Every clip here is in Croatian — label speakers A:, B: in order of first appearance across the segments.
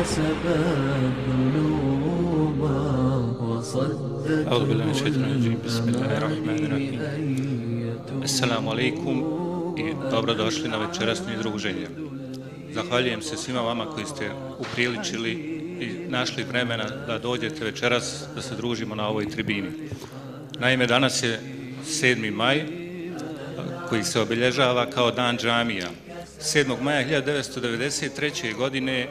A: كسبت ذنوبا وصدت
B: أعوذ بالله من الشيطان الرجيم بسم الله الرحمن الرحيم
A: أية
B: Assalamu alaikum i dobrodošli na večerasno druženje. Zahvaljujem se svima vama koji ste upriličili i našli vremena da dođete večeras da se družimo na ovoj tribini. Naime, danas je 7. maj koji se obilježava kao dan džamija. 7. maja 1993. godine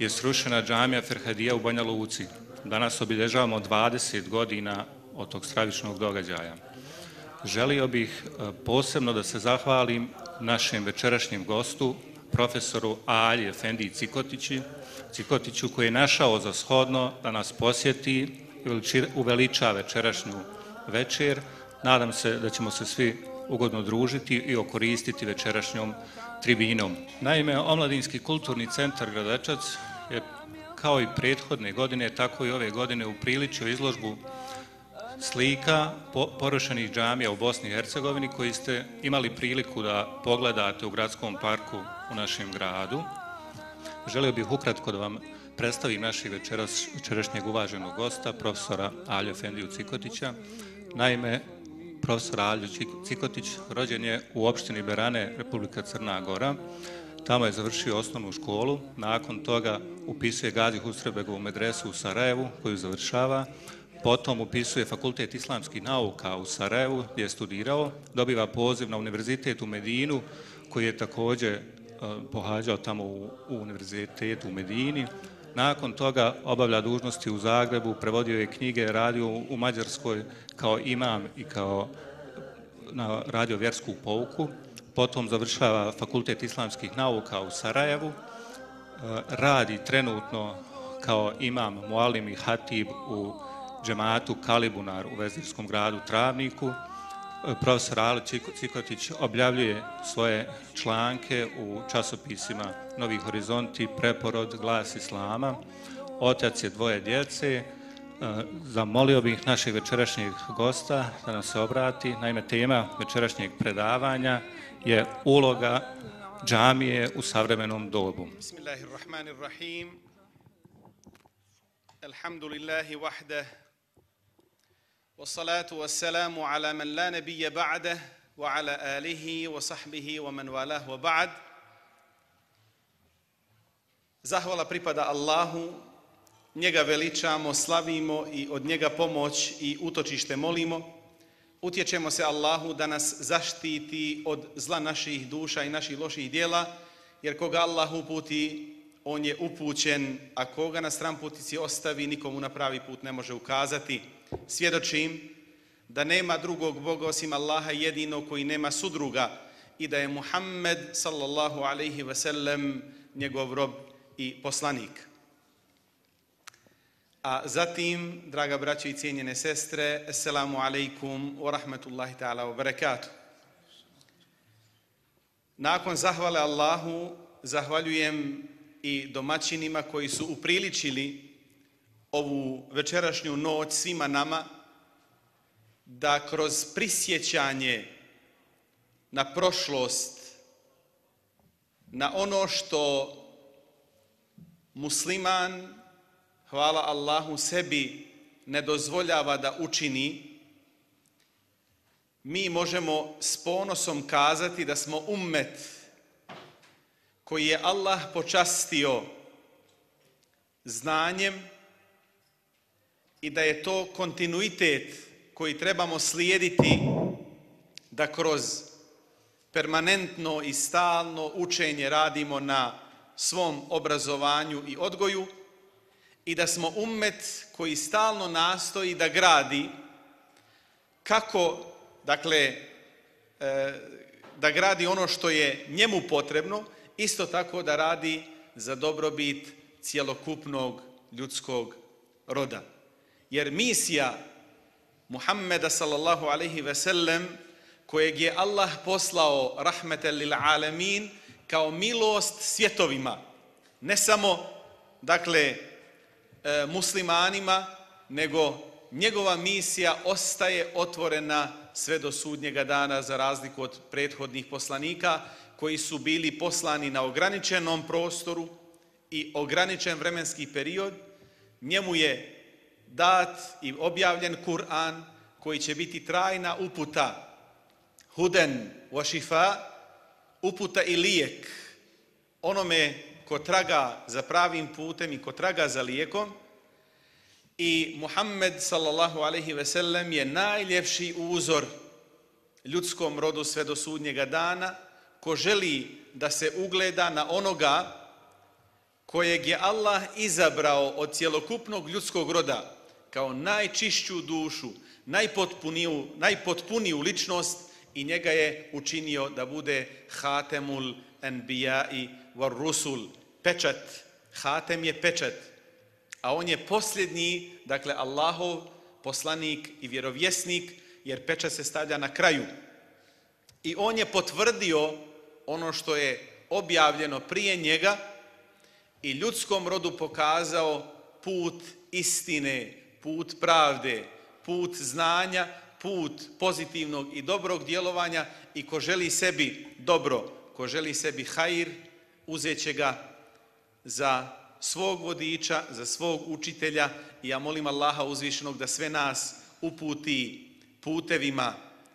B: je srušena džamija Ferhadija u Banja Luci. Danas obilježavamo 20 godina od tog stravičnog događaja. Želio bih e, posebno da se zahvalim našem večerašnjem gostu, profesoru Ali Efendi Cikotići, Cikotiću koji je našao za shodno da nas posjeti i uveliča večerašnju večer. Nadam se da ćemo se svi ugodno družiti i okoristiti večerašnjom tribinom. Naime, Omladinski kulturni centar Gradečac je kao i prethodne godine, tako i ove godine upriličio izložbu slika po, porušenih džamija u Bosni i Hercegovini koji ste imali priliku da pogledate u gradskom parku u našem gradu. Želio bih ukratko da vam predstavim našeg večeras, večerašnjeg uvaženog gosta, profesora Aljo Fendiju Cikotića. Naime, profesor Aljo Cik- Cikotić rođen je u opštini Berane, Republika Crna Gora. Tamo je završio osnovnu školu, nakon toga upisuje Gazi Husrebegovu medresu u Sarajevu, koju završava, potom upisuje Fakultet islamskih nauka u Sarajevu, gdje je studirao, dobiva poziv na univerzitet u Medinu, koji je također e, pohađao tamo u, u univerzitetu u Medini. Nakon toga obavlja dužnosti u Zagrebu, prevodio je knjige, radio u Mađarskoj kao imam i kao na radio vjersku pouku, potom završava Fakultet islamskih nauka u Sarajevu, e, radi trenutno kao imam Mualim i Hatib u džematu Kalibunar u Vezdirskom gradu Travniku. E, Profesor Ali Ciko- Cikotić objavljuje svoje članke u časopisima Novi horizonti, Preporod, Glas Islama. Otac je dvoje djece. E, zamolio bih naših večerašnjih gosta da nam se obrati. Naime, tema večerašnjeg predavanja je uloga džamije u savremenom dobu.
C: Bismillahirrahmanirrahim. Alhamdulillahi wahde. Wa salatu wa salamu ala man la nebije ba'de wa ala alihi wa sahbihi wa man walah wa ba'd. Zahvala pripada Allahu njega veličamo, slavimo i od njega pomoć i utočište molimo. Utječemo se Allahu da nas zaštiti od zla naših duša i naših loših dijela, jer koga Allah uputi, on je upućen, a koga na stran putici ostavi, nikomu na pravi put ne može ukazati. Svjedočim da nema drugog Boga osim Allaha jedinog koji nema sudruga i da je Muhammed sallallahu alaihi ve sellem njegov rob i poslanik. A zatim, draga braćo i cijenjene sestre, assalamu alaikum wa rahmatullahi ta'ala wa barakatuh. Nakon zahvale Allahu, zahvaljujem i domaćinima koji su upriličili ovu večerašnju noć svima nama da kroz prisjećanje na prošlost, na ono što musliman, hvala Allahu, sebi ne dozvoljava da učini, mi možemo s ponosom kazati da smo ummet koji je Allah počastio znanjem i da je to kontinuitet koji trebamo slijediti da kroz permanentno i stalno učenje radimo na svom obrazovanju i odgoju i da smo ummet koji stalno nastoji da gradi kako, dakle, e, da gradi ono što je njemu potrebno, isto tako da radi za dobrobit cjelokupnog ljudskog roda. Jer misija Muhammeda sallallahu alaihi ve sellem, kojeg je Allah poslao rahmetel lil alamin, kao milost svjetovima, ne samo, dakle, muslimanima, nego njegova misija ostaje otvorena sve do sudnjega dana za razliku od prethodnih poslanika koji su bili poslani na ograničenom prostoru i ograničen vremenski period, njemu je dat i objavljen Kur'an koji će biti trajna uputa. Huden wa šifa, uputa i lijek onome ko traga za pravim putem i ko traga za lijekom. I Muhammed sallallahu alaihi ve sellem je najljepši uzor ljudskom rodu sve do sudnjega dana ko želi da se ugleda na onoga kojeg je Allah izabrao od cjelokupnog ljudskog roda kao najčišću dušu, najpotpuniju, najpotpuniju ličnost i njega je učinio da bude hatemul enbijai var rusul, pečat. Hatem je pečat, a on je posljednji, dakle Allahov poslanik i vjerovjesnik, jer pečat se stavlja na kraju. I on je potvrdio ono što je objavljeno prije njega i ljudskom rodu pokazao put istine, put pravde, put znanja, put pozitivnog i dobrog djelovanja i ko želi sebi dobro, ko želi sebi hajir, uzet će ga za svog vodiča, za svog učitelja i ja molim Allaha uzvišenog da sve nas uputi putevima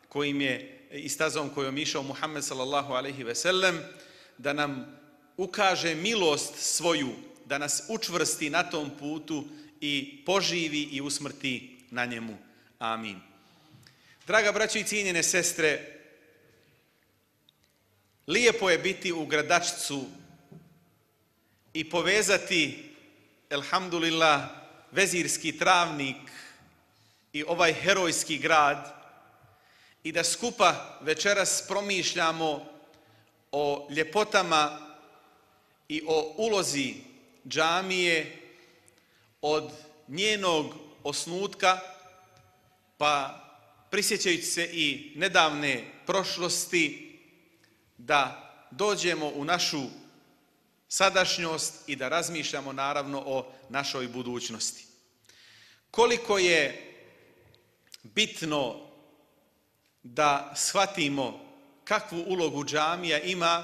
C: kojim je i stazom kojom išao Muhammed sallallahu alaihi ve sellem, da nam ukaže milost svoju, da nas učvrsti na tom putu i poživi i usmrti na njemu. Amin. Draga braćo i cijenjene sestre, lijepo je biti u gradačcu i povezati, elhamdulillah, vezirski travnik i ovaj herojski grad i da skupa večeras promišljamo o ljepotama i o ulozi džamije od njenog osnutka, pa prisjećajući se i nedavne prošlosti, da dođemo u našu sadašnjost i da razmišljamo naravno o našoj budućnosti. Koliko je bitno da shvatimo kakvu ulogu džamija ima,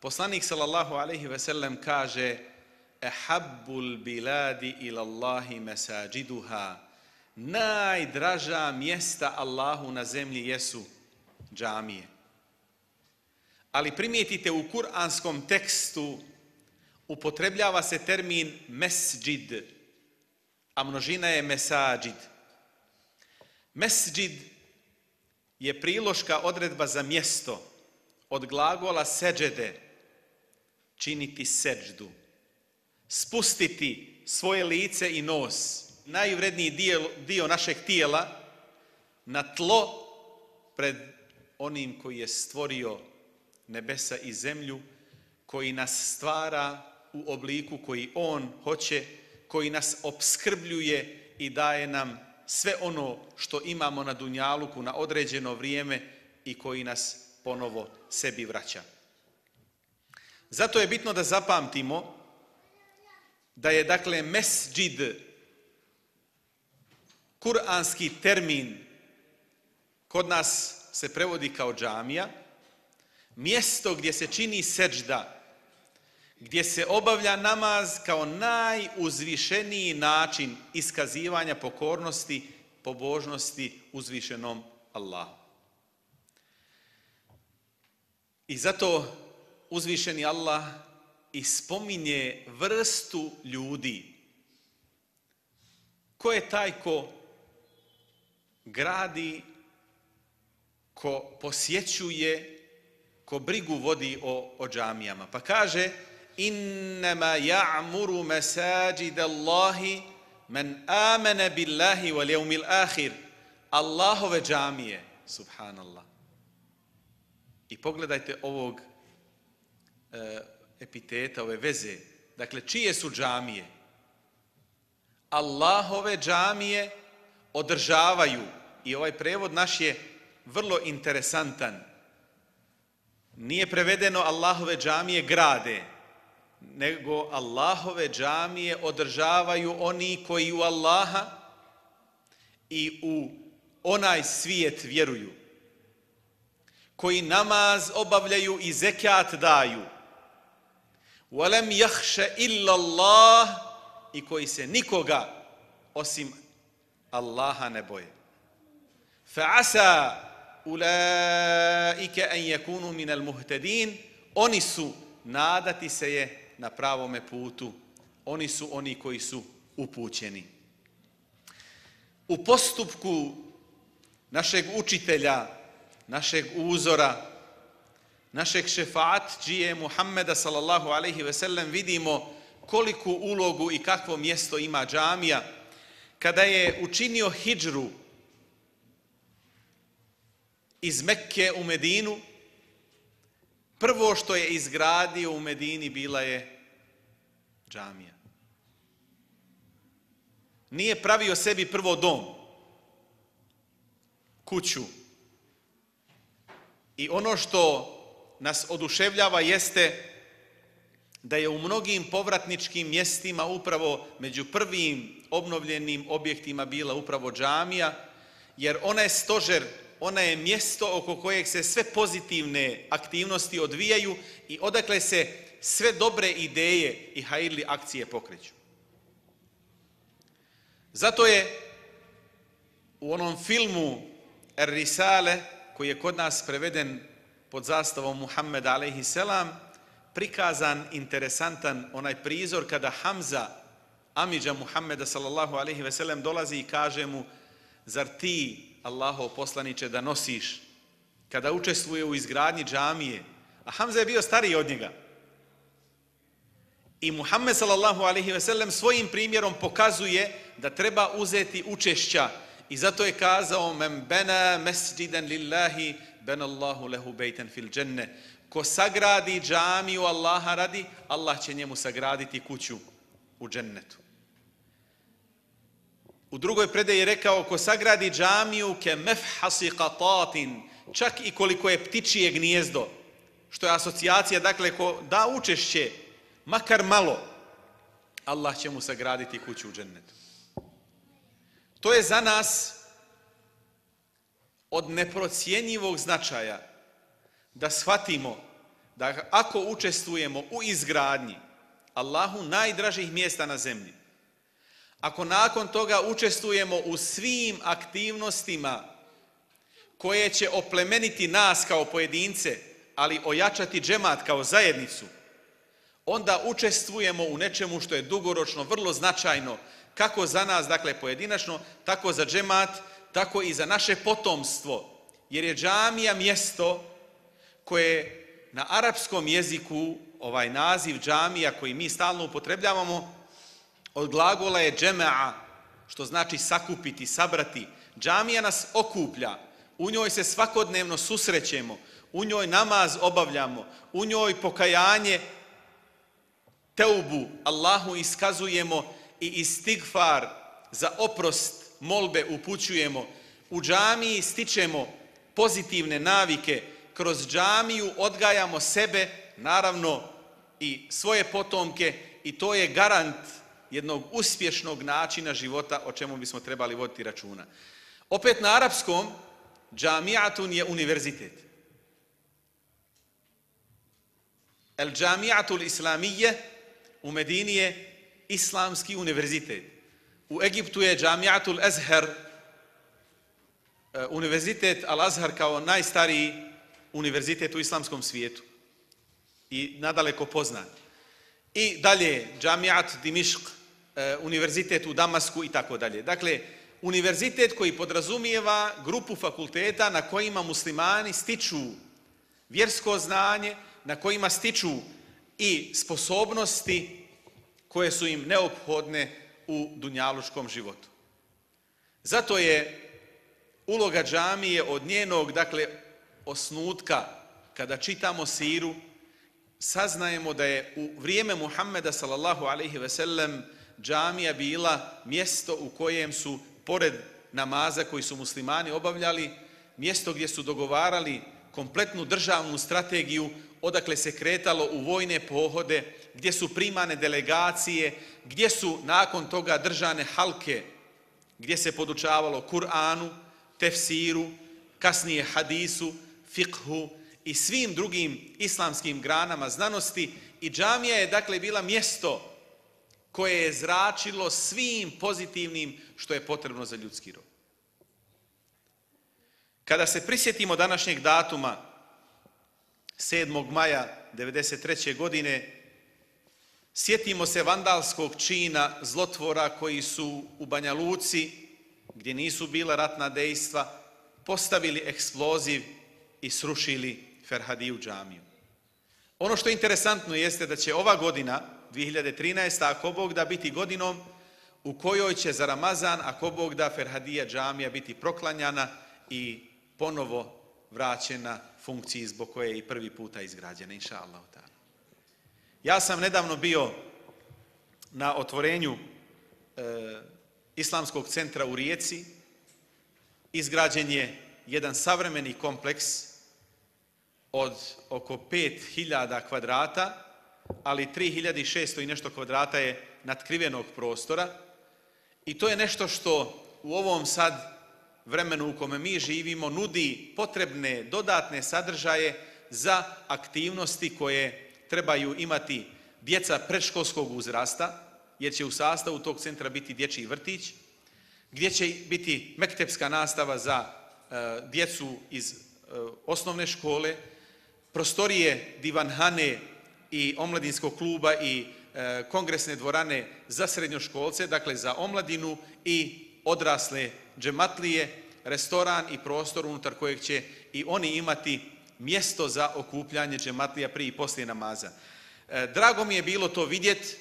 C: poslanik sallallahu alaihi ve sellem kaže Ehabbul biladi ila Allahi mesađiduha Najdraža mjesta Allahu na zemlji jesu džamije. Ali primijetite u kuranskom tekstu upotrebljava se termin mesđid, a množina je mesađid. Mesđid je priloška odredba za mjesto od glagola seđede, činiti seđdu, spustiti svoje lice i nos, najvredniji dio, dio našeg tijela, na tlo pred onim koji je stvorio nebesa i zemlju, koji nas stvara u obliku koji On hoće, koji nas obskrbljuje i daje nam sve ono što imamo na Dunjaluku na određeno vrijeme i koji nas ponovo sebi vraća. Zato je bitno da zapamtimo da je dakle mesđid kuranski termin kod nas se prevodi kao džamija, mjesto gdje se čini seđda, gdje se obavlja namaz kao najuzvišeniji način iskazivanja pokornosti, pobožnosti uzvišenom Allahu. I zato uzvišeni Allah ispominje vrstu ljudi. Ko je taj ko gradi, ko posjećuje, ko brigu vodi o, o džamijama. Pa kaže, innama ja'muru masajid Allahi men amene billahi wal jevmil ahir. Allahove džamije, subhanallah. I pogledajte ovog e, epiteta, ove veze. Dakle, čije su džamije? Allahove džamije održavaju, i ovaj prevod naš je vrlo interesantan, nije prevedeno Allahove džamije grade, nego Allahove džamije održavaju oni koji u Allaha i u onaj svijet vjeruju, koji namaz obavljaju i zekat daju, وَلَمْ يَخْشَ إِلَّا اللَّهِ i koji se nikoga osim Allaha ne boje. فَعَسَى أُولَٰئِكَ أَنْ يَكُونُوا مِنَ الْمُهْتَدِينَ Oni su, nadati se je na pravome putu. Oni su oni koji su upućeni. U postupku našeg učitelja, našeg uzora, našeg šefaat džije Muhammeda sallallahu alaihi ve sellem vidimo koliku ulogu i kakvo mjesto ima džamija kada je učinio hidžru iz Mekke u Medinu prvo što je izgradio u Medini bila je džamija. Nije pravio sebi prvo dom, kuću. I ono što nas oduševljava jeste da je u mnogim povratničkim mjestima upravo među prvim obnovljenim objektima bila upravo džamija, jer ona je stožer, ona je mjesto oko kojeg se sve pozitivne aktivnosti odvijaju i odakle se sve dobre ideje i hajirli akcije pokreću. Zato je u onom filmu Er Risale, koji je kod nas preveden pod zastavom Muhammed selam, prikazan interesantan onaj prizor kada Hamza, Amidža Muhammeda sallallahu dolazi i kaže mu, zar ti, Allahov poslaniće, da nosiš kada učestvuje u izgradnji džamije, a Hamza je bio stariji od njega. I Muhammed sallallahu alaihi ve sellem svojim primjerom pokazuje da treba uzeti učešća i zato je kazao men bena mesjidan lillahi ben Allahu lehu bejten fil dženne. Ko sagradi džamiju Allaha radi, Allah će njemu sagraditi kuću u džennetu. U drugoj predaji je rekao, ko sagradi džamiju ke mefhasi qatatin, čak i koliko je ptičije gnijezdo, što je asocijacija, dakle, ko da učešće, makar malo, Allah će mu sagraditi kuću u džennetu. To je za nas od neprocijenjivog značaja da shvatimo da ako učestvujemo u izgradnji Allahu najdražih mjesta na zemlji, ako nakon toga učestvujemo u svim aktivnostima koje će oplemeniti nas kao pojedince, ali ojačati džemat kao zajednicu, onda učestvujemo u nečemu što je dugoročno vrlo značajno, kako za nas, dakle pojedinačno, tako za džemat, tako i za naše potomstvo. Jer je džamija mjesto koje na arapskom jeziku, ovaj naziv džamija koji mi stalno upotrebljavamo, od glagola je džema'a, što znači sakupiti, sabrati. Džamija nas okuplja, u njoj se svakodnevno susrećemo, u njoj namaz obavljamo, u njoj pokajanje, teubu Allahu iskazujemo i istigfar za oprost molbe upućujemo. U džamiji stičemo pozitivne navike, kroz džamiju odgajamo sebe, naravno i svoje potomke i to je garant jednog uspješnog načina života o čemu bismo trebali voditi računa. Opet na arapskom, džamijatun je univerzitet. El džamijatul islamije u Medini je islamski univerzitet. U Egiptu je džamijatul Ezher, univerzitet Al-Azhar kao najstariji univerzitet u islamskom svijetu i nadaleko poznat. I dalje, džamijat Dimišk, univerzitet u Damasku i tako dalje. Dakle, univerzitet koji podrazumijeva grupu fakulteta na kojima muslimani stiču vjersko znanje, na kojima stiču i sposobnosti koje su im neophodne u dunjaluškom životu. Zato je uloga džamije od njenog, dakle, osnutka, kada čitamo siru, saznajemo da je u vrijeme Muhammeda sallallahu alaihi ve sellem džamija bila mjesto u kojem su, pored namaza koji su muslimani obavljali, mjesto gdje su dogovarali kompletnu državnu strategiju, odakle se kretalo u vojne pohode, gdje su primane delegacije, gdje su nakon toga držane halke, gdje se podučavalo Kur'anu, tefsiru, kasnije hadisu, fikhu i svim drugim islamskim granama znanosti. I džamija je dakle bila mjesto koje je zračilo svim pozitivnim što je potrebno za ljudski rod. Kada se prisjetimo današnjeg datuma 7. maja 1993. godine Sjetimo se vandalskog čina zlotvora koji su u Banja Luci, gdje nisu bila ratna dejstva, postavili eksploziv i srušili Ferhadiju džamiju. Ono što je interesantno jeste da će ova godina, 2013. ako Bog da biti godinom u kojoj će za Ramazan, ako Bog da Ferhadija džamija biti proklanjana i ponovo vraćena funkciji zbog koje je i prvi puta izgrađena, inša Allah. Ja sam nedavno bio na otvorenju e, Islamskog centra u Rijeci. Izgrađen je jedan savremeni kompleks od oko 5000 kvadrata, ali 3600 i nešto kvadrata je natkrivenog prostora. I to je nešto što u ovom sad vremenu u kome mi živimo nudi potrebne dodatne sadržaje za aktivnosti koje trebaju imati djeca predškolskog uzrasta, jer će u sastavu tog centra biti dječji vrtić, gdje će biti mektepska nastava za e, djecu iz e, osnovne škole, prostorije divanhane i omladinskog kluba i e, kongresne dvorane za srednjoškolce, dakle za omladinu i odrasle džematlije, restoran i prostor unutar kojeg će i oni imati mjesto za okupljanje džematlija prije i poslije namaza. E, drago mi je bilo to vidjeti.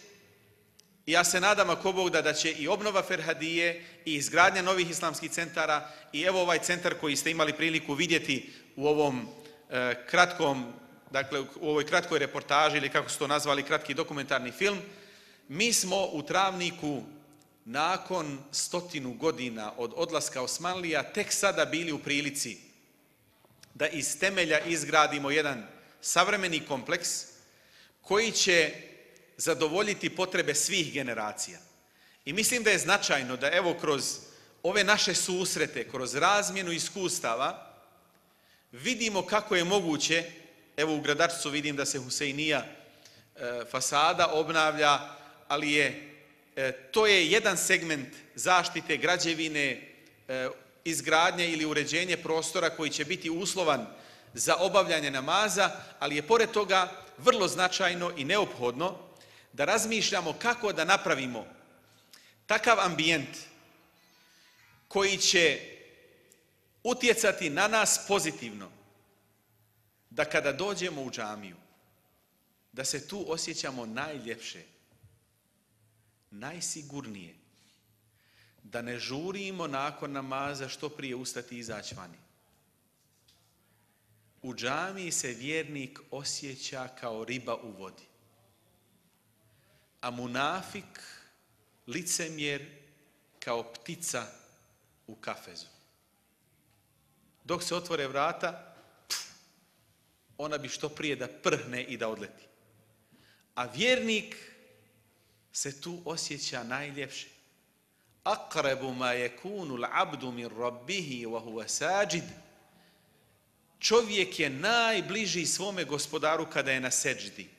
C: Ja se nadam ako Bog da, će i obnova Ferhadije i izgradnja novih islamskih centara i evo ovaj centar koji ste imali priliku vidjeti u ovom e, kratkom, dakle u ovoj kratkoj reportaži ili kako su to nazvali kratki dokumentarni film, mi smo u Travniku nakon stotinu godina od odlaska Osmanlija tek sada bili u prilici da iz temelja izgradimo jedan savremeni kompleks koji će zadovoljiti potrebe svih generacija. I mislim da je značajno da evo kroz ove naše susrete, kroz razmjenu iskustava, vidimo kako je moguće, evo u Gradarcu vidim da se Huseinija e, fasada obnavlja, ali je, e, to je jedan segment zaštite građevine, e, izgradnje ili uređenje prostora koji će biti uslovan za obavljanje namaza, ali je pored toga vrlo značajno i neophodno da razmišljamo kako da napravimo takav ambijent koji će utjecati na nas pozitivno, da kada dođemo u džamiju, da se tu osjećamo najljepše, najsigurnije, da ne žurimo nakon namaza što prije ustati i izaći vani. U džamiji se vjernik osjeća kao riba u vodi. A munafik, licemjer, kao ptica u kafezu. Dok se otvore vrata, ona bi što prije da prhne i da odleti. A vjernik se tu osjeća najljepše aqrabu ma yakunu al-'abdu min rabbih wa huwa sajid Čovjek je najbliži svome gospodaru kada je na seđdi.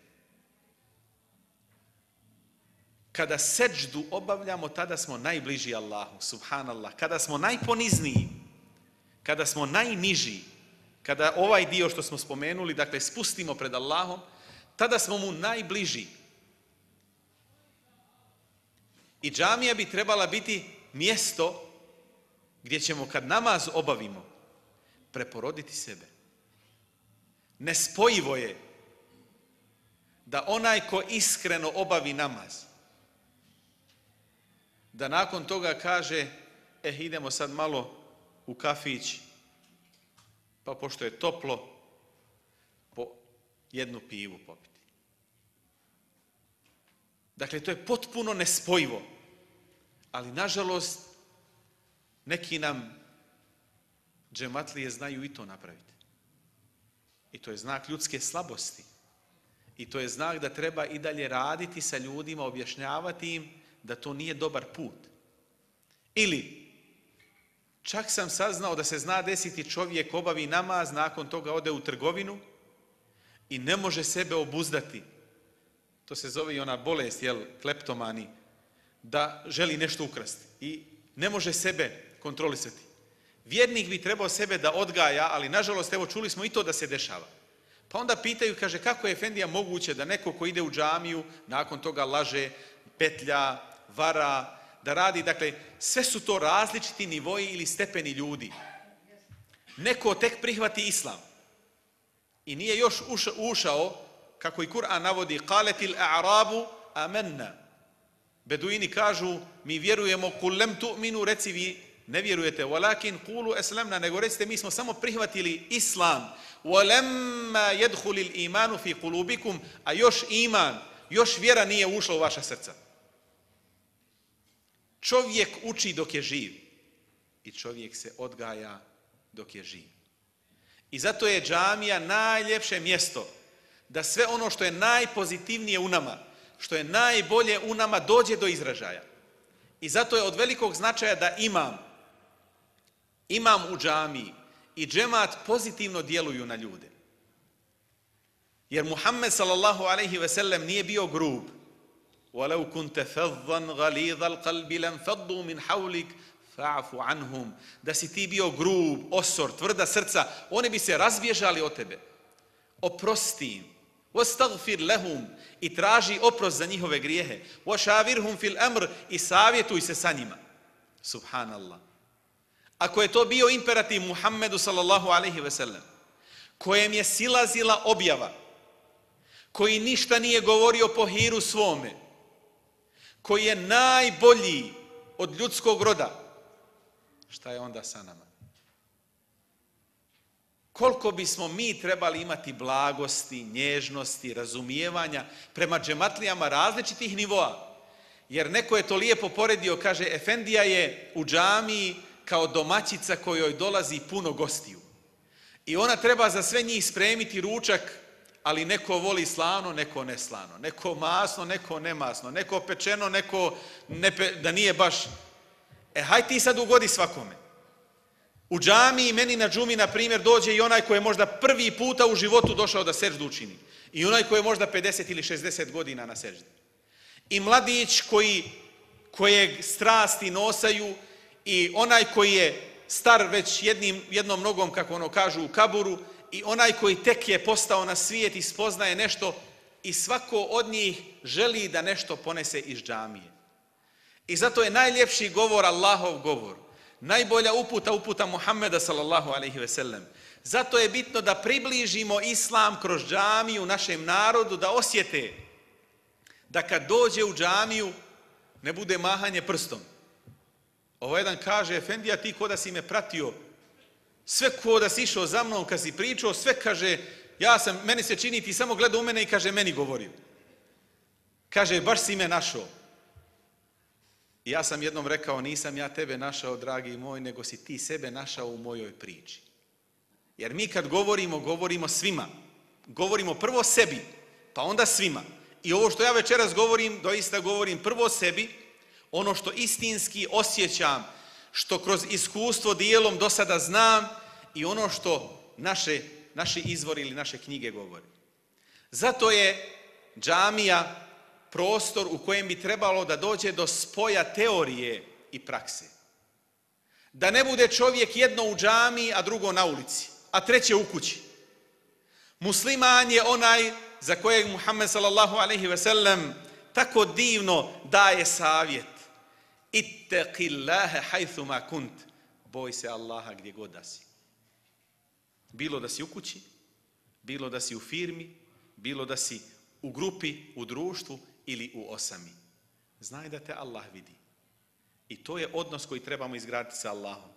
C: Kada seđdu obavljamo, tada smo najbliži Allahu, subhanallah. Kada smo najponizniji, kada smo najniži, kada ovaj dio što smo spomenuli, dakle, spustimo pred Allahom, tada smo mu najbliži. I džamija bi trebala biti mjesto gdje ćemo kad namaz obavimo preporoditi sebe. Nespojivo je da onaj ko iskreno obavi namaz, da nakon toga kaže, eh, idemo sad malo u kafić, pa pošto je toplo, po jednu pivu popiti. Dakle, to je potpuno nespojivo. Ali, nažalost, neki nam džematlije znaju i to napraviti. I to je znak ljudske slabosti. I to je znak da treba i dalje raditi sa ljudima, objašnjavati im da to nije dobar put. Ili, čak sam saznao da se zna desiti čovjek obavi namaz, nakon toga ode u trgovinu i ne može sebe obuzdati To se zove i ona bolest, jel, kleptomani, da želi nešto ukrasti i ne može sebe kontrolisati. Vjernik bi trebao sebe da odgaja, ali nažalost, evo čuli smo i to da se dešava. Pa onda pitaju, kaže, kako je Efendija moguće da neko ko ide u džamiju, nakon toga laže, petlja, vara, da radi, dakle, sve su to različiti nivoji ili stepeni ljudi. Neko tek prihvati islam i nije još uša- ušao, kako i Kur'an navodi, qaletil a'rabu amanna. Beduini kažu, mi vjerujemo, kul lem tu'minu, reci vi ne vjerujete, walakin kulu eslamna, nego recite, mi smo samo prihvatili islam, walamma yadkhulil imanu fi kulubikum, a još iman, još vjera nije ušla u vaša srca. Čovjek uči dok je živ i čovjek se odgaja dok je živ. I zato je džamija najljepše mjesto da sve ono što je najpozitivnije u nama, što je najbolje u nama dođe do izražaja. I zato je od velikog značaja da imam, imam u džamiji i džemat pozitivno djeluju na ljude. Jer Muhammed sallallahu ve nije bio grub. وَلَوْ كُنْتَ فَضًّا غَلِيظَ الْقَلْبِ لَمْ فَضُّوا مِنْ حَوْلِكَ فَعْفُ عَنْهُمْ Da si ti bio grub, osor, tvrda srca, oni bi se razbježali od tebe. Oprosti im. وَاسْتَغْفِرْ لَهُمْ I traži oprost za njihove grijehe. وَشَاوِرْهُمْ فِي الْأَمْرِ I savjetuj se sa njima. Subhanallah. Ako je to bio imperativ Muhammedu sallallahu alaihi ve sellem, kojem je silazila objava, koji ništa nije govorio po hiru svome, koji je najbolji od ljudskog roda, šta je onda sa nama? Koliko bismo mi trebali imati blagosti, nježnosti, razumijevanja prema džematlijama različitih nivoa. Jer neko je to lijepo poredio, kaže, Efendija je u džamiji kao domaćica kojoj dolazi puno gostiju. I ona treba za sve njih spremiti ručak, ali neko voli slano, neko ne slano. Neko masno, neko nemasno. Neko pečeno, neko ne da nije baš. E, haj ti sad ugodi svakome. U džamiji meni na džumi, na primjer, dođe i onaj koji je možda prvi puta u životu došao da seždu učini. I onaj koji je možda 50 ili 60 godina na seždi. I mladić koji, kojeg strasti nosaju i onaj koji je star već jednim, jednom nogom, kako ono kažu, u kaburu, i onaj koji tek je postao na svijet i spoznaje nešto i svako od njih želi da nešto ponese iz džamije. I zato je najljepši govor Allahov govor. Najbolja uputa, uputa Muhammeda sallallahu alaihi ve sellem. Zato je bitno da približimo islam kroz džamiju našem narodu, da osjete da kad dođe u džamiju ne bude mahanje prstom. Ovo jedan kaže, Efendija, ti ko da si me pratio, sve ko da si išao za mnom kad si pričao, sve kaže, ja sam, meni se čini, ti samo gleda u mene i kaže, meni govorio. Kaže, baš si me našao. I ja sam jednom rekao, nisam ja tebe našao, dragi moj, nego si ti sebe našao u mojoj priči. Jer mi kad govorimo, govorimo svima. Govorimo prvo sebi, pa onda svima. I ovo što ja večeras govorim, doista govorim prvo sebi, ono što istinski osjećam, što kroz iskustvo dijelom do sada znam i ono što naše, naši izvori ili naše knjige govore. Zato je džamija prostor u kojem bi trebalo da dođe do spoja teorije i prakse. Da ne bude čovjek jedno u džamiji, a drugo na ulici, a treće u kući. Musliman je onaj za kojeg Muhammed sallallahu ve tako divno daje savjet. Ittaqillaha haythuma kunt. Boj se Allaha gdje god da si. Bilo da si u kući, bilo da si u firmi, bilo da si u grupi, u društvu ili u osami. Znaj da te Allah vidi. I to je odnos koji trebamo izgraditi sa Allahom.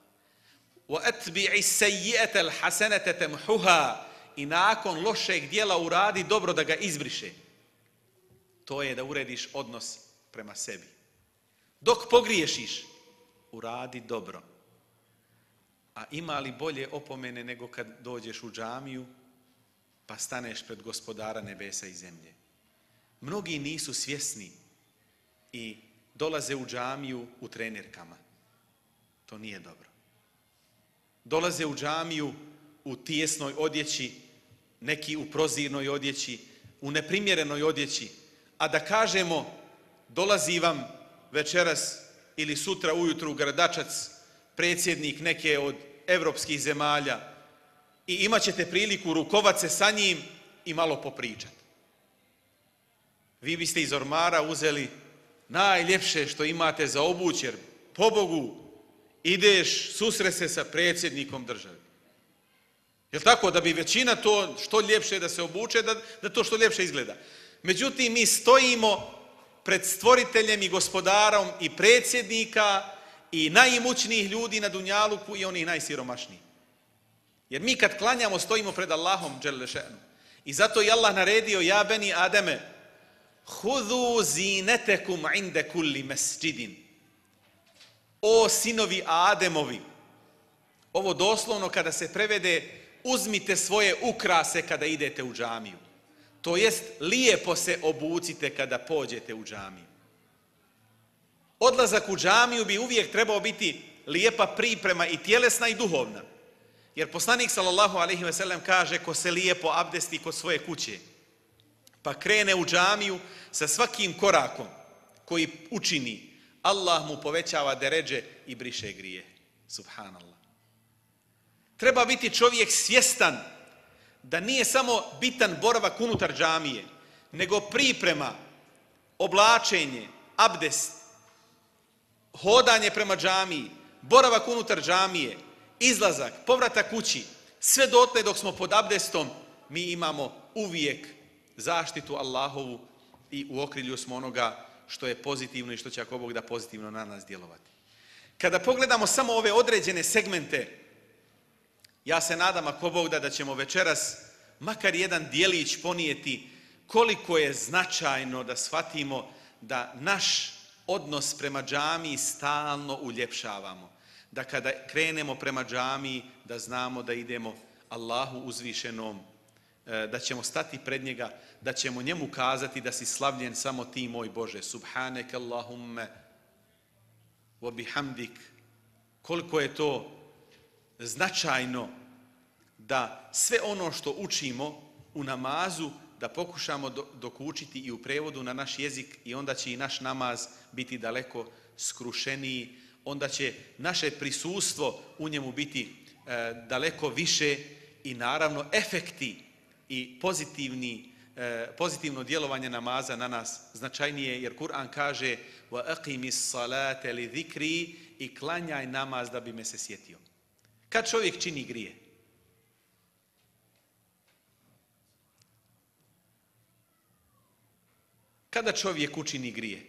C: وَأَتْبِعِ السَّيِّئَةَ الْحَسَنَةَ تَمْحُهَا I nakon lošeg dijela uradi dobro da ga izbriše. To je da urediš odnos prema sebi. Dok pogriješiš, uradi dobro. A ima li bolje opomene nego kad dođeš u džamiju pa staneš pred gospodara nebesa i zemlje? Mnogi nisu svjesni i dolaze u džamiju u trenerkama. To nije dobro. Dolaze u džamiju u tijesnoj odjeći, neki u prozirnoj odjeći, u neprimjerenoj odjeći, a da kažemo dolazi vam večeras ili sutra ujutru Gradačac predsjednik neke od evropskih zemalja i imat ćete priliku rukovat se sa njim i malo popričati. Vi biste iz ormara uzeli najljepše što imate za obuć, jer pobogu ideš, susre se sa predsjednikom države. Jel tako? Da bi većina to što ljepše da se obuče, da, da to što ljepše izgleda. Međutim, mi stojimo pred stvoriteljem i gospodarom i predsjednika i najimućnijih ljudi na Dunjaluku i onih najsiromašnijih. Jer mi kad klanjamo stojimo pred Allahom Đelešenu. I zato je Allah naredio ja beni Ademe Hudu zinetekum inde kulli mesđidin. O sinovi Ademovi. Ovo doslovno kada se prevede uzmite svoje ukrase kada idete u džamiju. To jest lijepo se obucite kada pođete u džamiju. Odlazak u džamiju bi uvijek trebao biti lijepa priprema i tjelesna i duhovna. Jer poslanik sallallahu alejhi ve sellem kaže ko se lijepo abdesti kod svoje kuće, pa krene u džamiju sa svakim korakom koji učini, Allah mu povećava deređe i briše grije. Subhanallah. Treba biti čovjek svjestan da nije samo bitan boravak unutar džamije, nego priprema, oblačenje, abdest, hodanje prema džamiji, boravak unutar džamije, izlazak, povratak kući, sve dotle dok smo pod abdestom, mi imamo uvijek zaštitu Allahovu i u okrilju smo onoga što je pozitivno i što će ako Bog da pozitivno na nas djelovati. Kada pogledamo samo ove određene segmente, ja se nadam ako Bog da da ćemo večeras makar jedan dijelić ponijeti koliko je značajno da shvatimo da naš odnos prema džamiji stalno uljepšavamo. Da kada krenemo prema džamiji, da znamo da idemo Allahu uzvišenom, e, da ćemo stati pred njega, da ćemo njemu kazati da si slavljen samo ti, moj Bože. Subhanek Allahumme wa bihamdik. Koliko je to značajno da sve ono što učimo u namazu da pokušamo dokučiti i u prevodu na naš jezik i onda će i naš namaz biti daleko skrušeniji, onda će naše prisustvo u njemu biti e, daleko više i naravno efekti i pozitivni e, pozitivno djelovanje namaza na nas značajnije jer Kur'an kaže wa aqimis لِذِكْرِ li i klanjaj namaz da bi me se sjetio. Kad čovjek čini grije? Kada čovjek učini grije?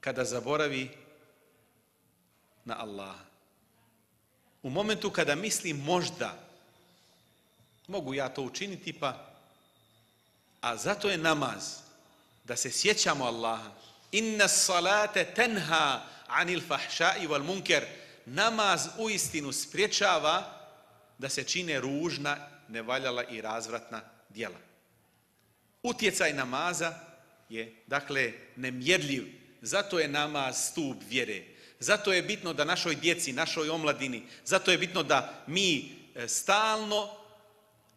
C: Kada zaboravi na Allaha. U momentu kada misli možda mogu ja to učiniti pa a zato je namaz da se sjećamo Allaha. Inna salate tenha anil fahšai wal munker. Namaz u istinu spriječava da se čine ružna, nevaljala i razvratna djela. Utjecaj namaza je, dakle, nemjerljiv. Zato je namaz stup vjere. Zato je bitno da našoj djeci, našoj omladini, zato je bitno da mi e, stalno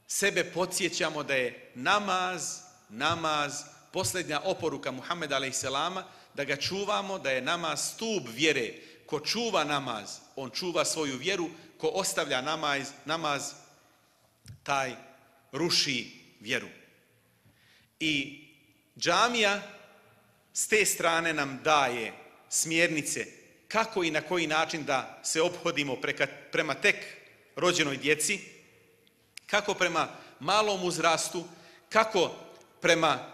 C: sebe podsjećamo da je namaz, namaz, posljednja oporuka Muhammeda a.s. da ga čuvamo, da je namaz stup vjere. Ko čuva namaz, on čuva svoju vjeru, ko ostavlja namaz, namaz taj ruši vjeru. I džamija s te strane nam daje smjernice kako i na koji način da se obhodimo preka, prema tek rođenoj djeci, kako prema malom uzrastu, kako prema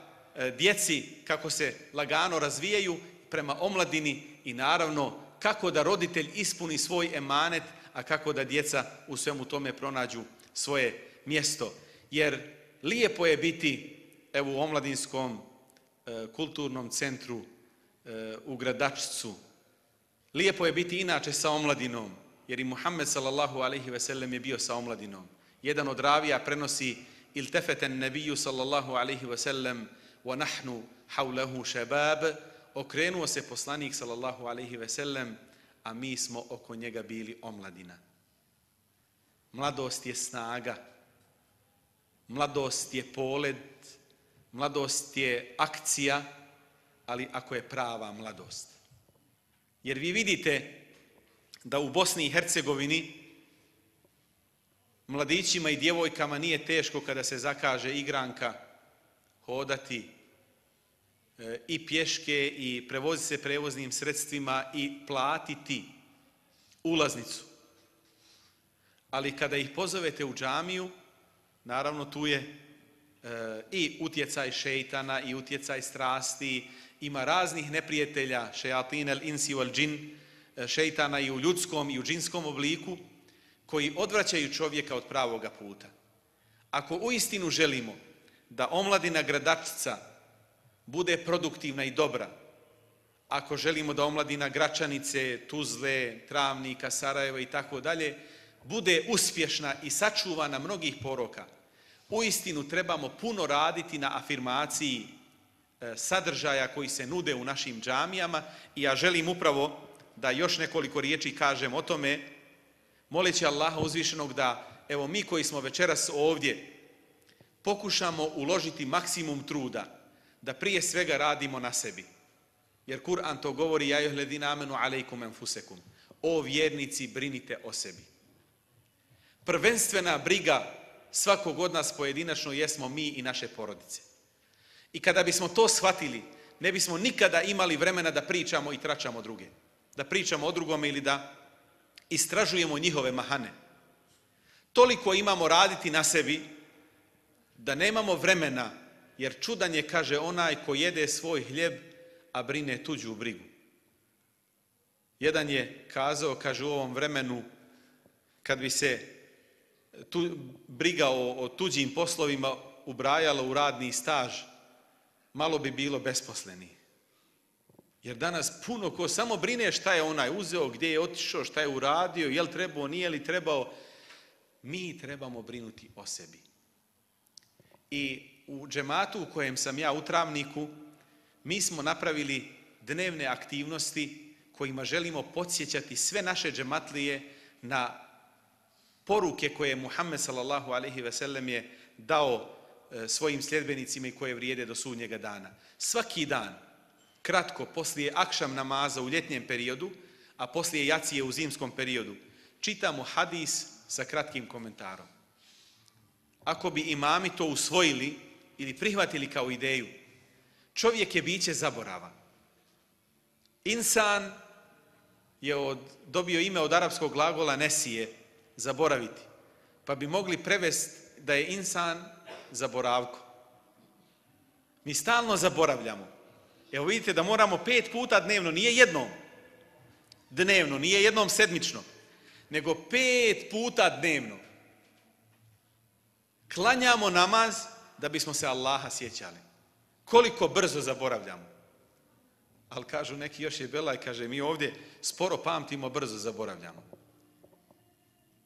C: djeci, kako se lagano razvijaju, prema omladini i naravno kako da roditelj ispuni svoj emanet, a kako da djeca u svemu tome pronađu svoje mjesto. Jer lijepo je biti evo u omladinskom e, kulturnom centru e, u Gradačcu. Lijepo je biti inače sa omladinom, jer i Muhammed sallallahu alaihi ve sellem je bio sa omladinom. Jedan od ravija prenosi il tefeten nebiju sallallahu alaihi ve haulahu šebab, okrenuo se poslanik sallallahu alaihi ve sellem, a mi smo oko njega bili omladina. Mladost je snaga. mladost je polet, mladost je akcija, ali ako je prava mladost. Jer vi vidite da u Bosni i Hercegovini mladićima i djevojkama nije teško kada se zakaže igranka hodati e, i pješke i prevoziti se prevoznim sredstvima i platiti ulaznicu. Ali kada ih pozovete u džamiju, naravno tu je e, i utjecaj šeitana i utjecaj strasti, ima raznih neprijatelja, šejatin el insi wal džin, e, šeitana i u ljudskom i u džinskom obliku, koji odvraćaju čovjeka od pravoga puta. Ako uistinu želimo da omladina gradačica bude produktivna i dobra, ako želimo da omladina Gračanice, Tuzle, Travnika, Sarajeva i tako dalje, bude uspješna i sačuvana mnogih poroka, uistinu trebamo puno raditi na afirmaciji e, sadržaja koji se nude u našim džamijama i ja želim upravo da još nekoliko riječi kažem o tome, moleći Allaha uzvišenog da, evo mi koji smo večeras ovdje, pokušamo uložiti maksimum truda, da prije svega radimo na sebi. Jer Kur'an to govori, ja joj hledina amenu alejkum enfusekum. O vjernici, brinite o sebi. Prvenstvena briga svakog od nas pojedinačno jesmo mi i naše porodice. I kada bismo to shvatili, ne bismo nikada imali vremena da pričamo i tračamo druge. Da pričamo o drugome ili da istražujemo njihove mahane. Toliko imamo raditi na sebi da nemamo vremena, jer čudan je, kaže onaj ko jede svoj hljeb, a brine tuđu brigu. Jedan je kazao, kaže u ovom vremenu, kad bi se tu, briga o, o tuđim poslovima ubrajala u radni staž, malo bi bilo besposleni. Jer danas puno ko samo brine šta je onaj uzeo, gdje je otišao, šta je uradio, je li trebao, nije li trebao. Mi trebamo brinuti o sebi. I u džematu u kojem sam ja u Travniku, mi smo napravili dnevne aktivnosti kojima želimo podsjećati sve naše džematlije na poruke koje Muhammed sallallahu alaihi ve sellem je dao e, svojim sljedbenicima i koje vrijede do sudnjega dana. Svaki dan, kratko, poslije akšam namaza u ljetnjem periodu, a poslije jacije u zimskom periodu, čitamo hadis sa kratkim komentarom. Ako bi imami to usvojili ili prihvatili kao ideju, čovjek je biće zaborava. Insan je od, dobio ime od arapskog glagola nesije, zaboraviti. Pa bi mogli prevesti da je insan zaboravko. Mi stalno zaboravljamo. Evo vidite da moramo pet puta dnevno, nije jednom dnevno, nije jednom sedmično, nego pet puta dnevno. Klanjamo namaz da bismo se Allaha sjećali. Koliko brzo zaboravljamo. Ali kažu neki još je belaj, kaže mi ovdje sporo pamtimo, brzo zaboravljamo.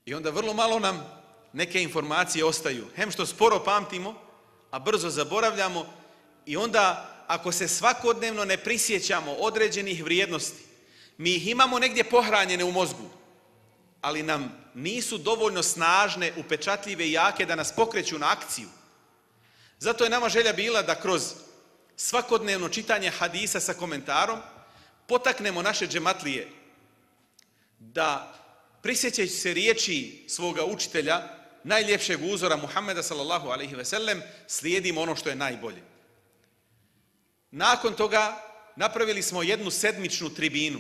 C: I onda vrlo malo nam neke informacije ostaju. Hem što sporo pamtimo, a brzo zaboravljamo i onda ako se svakodnevno ne prisjećamo određenih vrijednosti, mi ih imamo negdje pohranjene u mozgu, ali nam nisu dovoljno snažne, upečatljive i jake da nas pokreću na akciju. Zato je nama želja bila da kroz svakodnevno čitanje hadisa sa komentarom potaknemo naše džematlije da prisjećajući se riječi svoga učitelja, najljepšeg uzora Muhammeda sallallahu alaihi ve sellem, slijedimo ono što je najbolje. Nakon toga napravili smo jednu sedmičnu tribinu.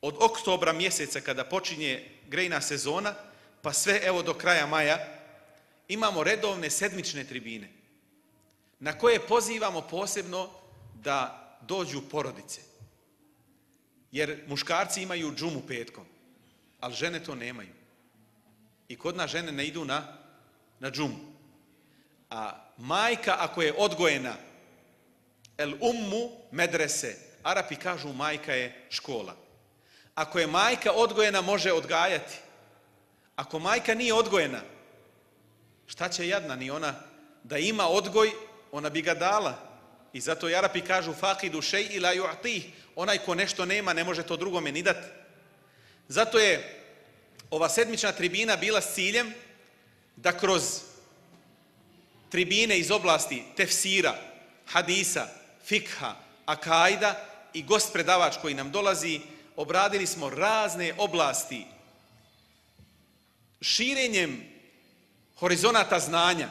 C: Od oktobra mjeseca kada počinje grejna sezona, pa sve evo do kraja maja, imamo redovne sedmične tribine na koje pozivamo posebno da dođu porodice. Jer muškarci imaju džumu petkom, ali žene to nemaju. I kod nas žene ne idu na, na džumu. A majka ako je odgojena El ummu medrese. Arapi kažu majka je škola. Ako je majka odgojena, može odgajati. Ako majka nije odgojena, šta će jadna ni ona da ima odgoj, ona bi ga dala. I zato i Arapi kažu fakidu šej ila ju'tih. Onaj ko nešto nema, ne može to drugome ni dati. Zato je ova sedmična tribina bila s ciljem da kroz tribine iz oblasti tefsira, hadisa, fikha, akajda i gost predavač koji nam dolazi, obradili smo razne oblasti širenjem horizonata znanja.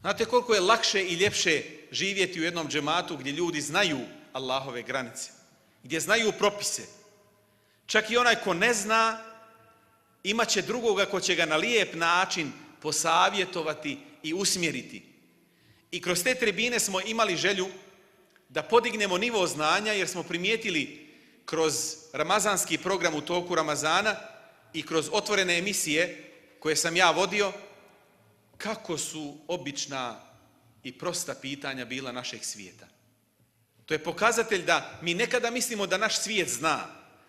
C: Znate koliko je lakše i ljepše živjeti u jednom džematu gdje ljudi znaju Allahove granice, gdje znaju propise. Čak i onaj ko ne zna, imat će drugoga ko će ga na lijep način posavjetovati i usmjeriti. I kroz te tribine smo imali želju da podignemo nivo znanja jer smo primijetili kroz ramazanski program u toku Ramazana i kroz otvorene emisije koje sam ja vodio, kako su obična i prosta pitanja bila našeg svijeta. To je pokazatelj da mi nekada mislimo da naš svijet zna,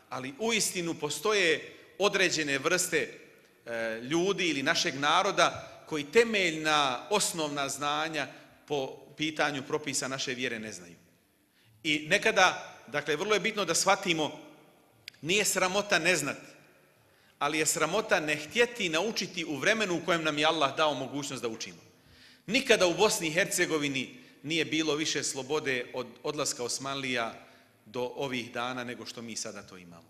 C: ali u istinu postoje određene vrste e, ljudi ili našeg naroda koji temeljna, osnovna znanja po pitanju propisa naše vjere ne znaju. I nekada, dakle, vrlo je bitno da shvatimo, nije sramota ne znati, ali je sramota ne htjeti naučiti u vremenu u kojem nam je Allah dao mogućnost da učimo. Nikada u Bosni i Hercegovini nije bilo više slobode od odlaska Osmanlija do ovih dana nego što mi sada to imamo.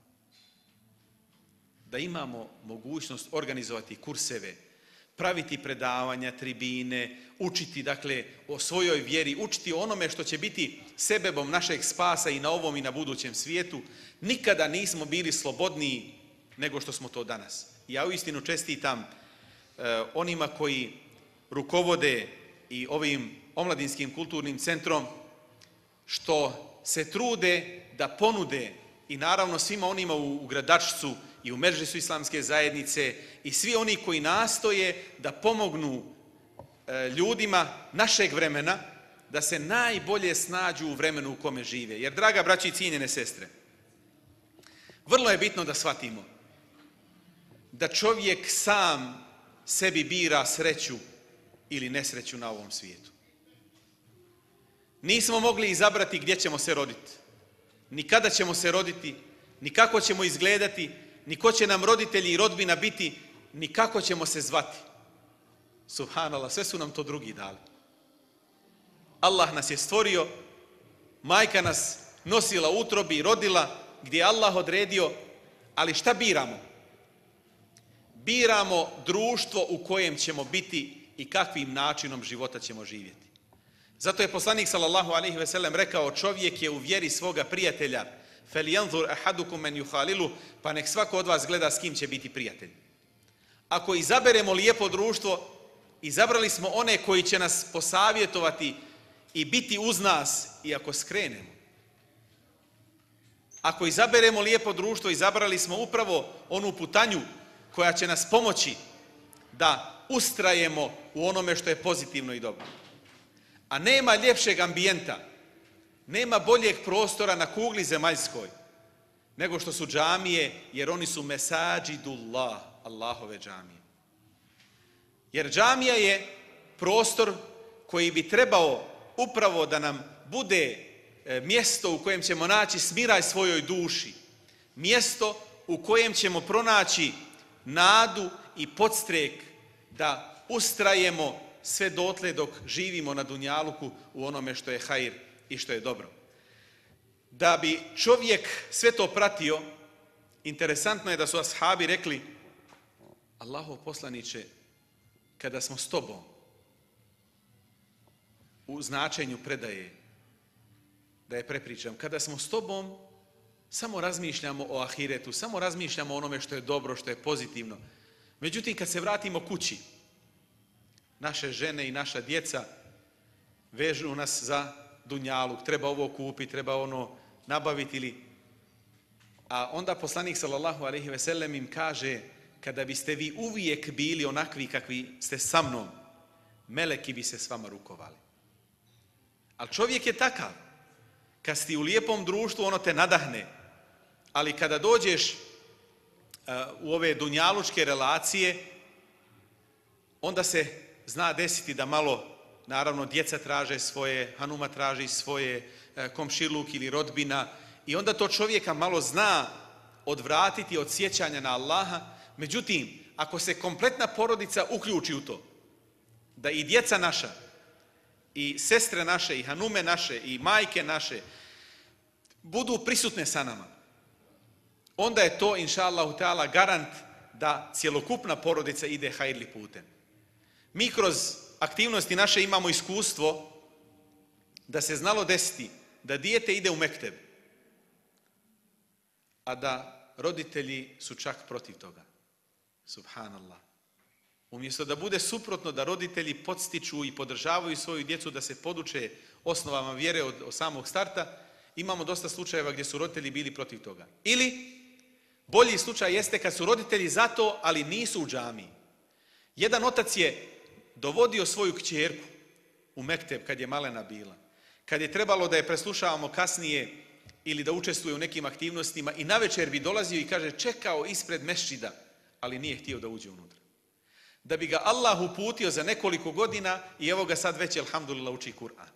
C: Da imamo mogućnost organizovati kurseve, praviti predavanja, tribine, učiti dakle o svojoj vjeri, učiti o onome što će biti sebebom našeg spasa i na ovom i na budućem svijetu, nikada nismo bili slobodniji nego što smo to danas. Ja uistinu čestitam e, onima koji rukovode i ovim omladinskim kulturnim centrom što se trude da ponude i naravno svima onima u, u gradačcu i u Međlisu islamske zajednice i svi oni koji nastoje da pomognu e, ljudima našeg vremena da se najbolje snađu u vremenu u kome žive. Jer, draga braći i cijenjene sestre, vrlo je bitno da shvatimo da čovjek sam sebi bira sreću ili nesreću na ovom svijetu. Nismo mogli izabrati gdje ćemo se roditi, ni kada ćemo se roditi, ni kako ćemo izgledati, ni ko će nam roditelji i rodbina biti, ni kako ćemo se zvati. Subhanallah, sve su nam to drugi dali. Allah nas je stvorio, majka nas nosila utrobi, rodila, gdje je Allah odredio, ali šta biramo? Biramo društvo u kojem ćemo biti i kakvim načinom života ćemo živjeti. Zato je poslanik sallallahu alejhi rekao čovjek je u vjeri svoga prijatelja فَلْيَنْظُرْ أَحَدُكُمْ مَنْ يُحَالِلُ Pa nek svako od vas gleda s kim će biti prijatelj. Ako izaberemo lijepo društvo, izabrali smo one koji će nas posavjetovati i biti uz nas i ako skrenemo. Ako izaberemo lijepo društvo, izabrali smo upravo onu putanju koja će nas pomoći da ustrajemo u onome što je pozitivno i dobro. A nema ljepšeg ambijenta, nema boljeg prostora na kugli zemaljskoj nego što su džamije, jer oni su mesađidullah, Allahove džamije. Jer džamija je prostor koji bi trebao upravo da nam bude e, mjesto u kojem ćemo naći smiraj svojoj duši. Mjesto u kojem ćemo pronaći nadu i podstrek da ustrajemo sve dotle dok živimo na Dunjaluku u onome što je hajr i što je dobro. Da bi čovjek sve to pratio, interesantno je da su ashabi rekli Allahov poslaniće, kada smo s tobom u značenju predaje, da je prepričam, kada smo s tobom, samo razmišljamo o ahiretu, samo razmišljamo o onome što je dobro, što je pozitivno. Međutim, kad se vratimo kući, naše žene i naša djeca vežu nas za dunjaluk, treba ovo kupiti, treba ono nabaviti ili... A onda poslanik sallallahu alaihi ve sellem im kaže kada biste vi uvijek bili onakvi kakvi ste sa mnom, meleki bi se s vama rukovali. Ali čovjek je takav. Kad si u lijepom društvu, ono te nadahne. Ali kada dođeš uh, u ove dunjalučke relacije, onda se zna desiti da malo, naravno, djeca traže svoje, Hanuma traži svoje, uh, komšiluk ili rodbina, i onda to čovjeka malo zna odvratiti od sjećanja na Allaha, Međutim, ako se kompletna porodica uključi u to, da i djeca naša, i sestre naše, i hanume naše, i majke naše, budu prisutne sa nama, onda je to, inša Teala, garant da cjelokupna porodica ide hajrli putem. Mi kroz aktivnosti naše imamo iskustvo da se znalo desiti da dijete ide u mekteb, a da roditelji su čak protiv toga. Subhanallah. Umjesto da bude suprotno da roditelji podstiču i podržavaju svoju djecu da se poduče osnovama vjere od, samog starta, imamo dosta slučajeva gdje su roditelji bili protiv toga. Ili bolji slučaj jeste kad su roditelji zato, ali nisu u džamiji. Jedan otac je dovodio svoju kćerku u Mekteb kad je malena bila. Kad je trebalo da je preslušavamo kasnije ili da učestvuje u nekim aktivnostima i na večer bi dolazio i kaže čekao ispred mešćida, ali nije htio da uđe unutra. Da bi ga Allah uputio za nekoliko godina i evo ga sad već, alhamdulillah, uči Kur'an.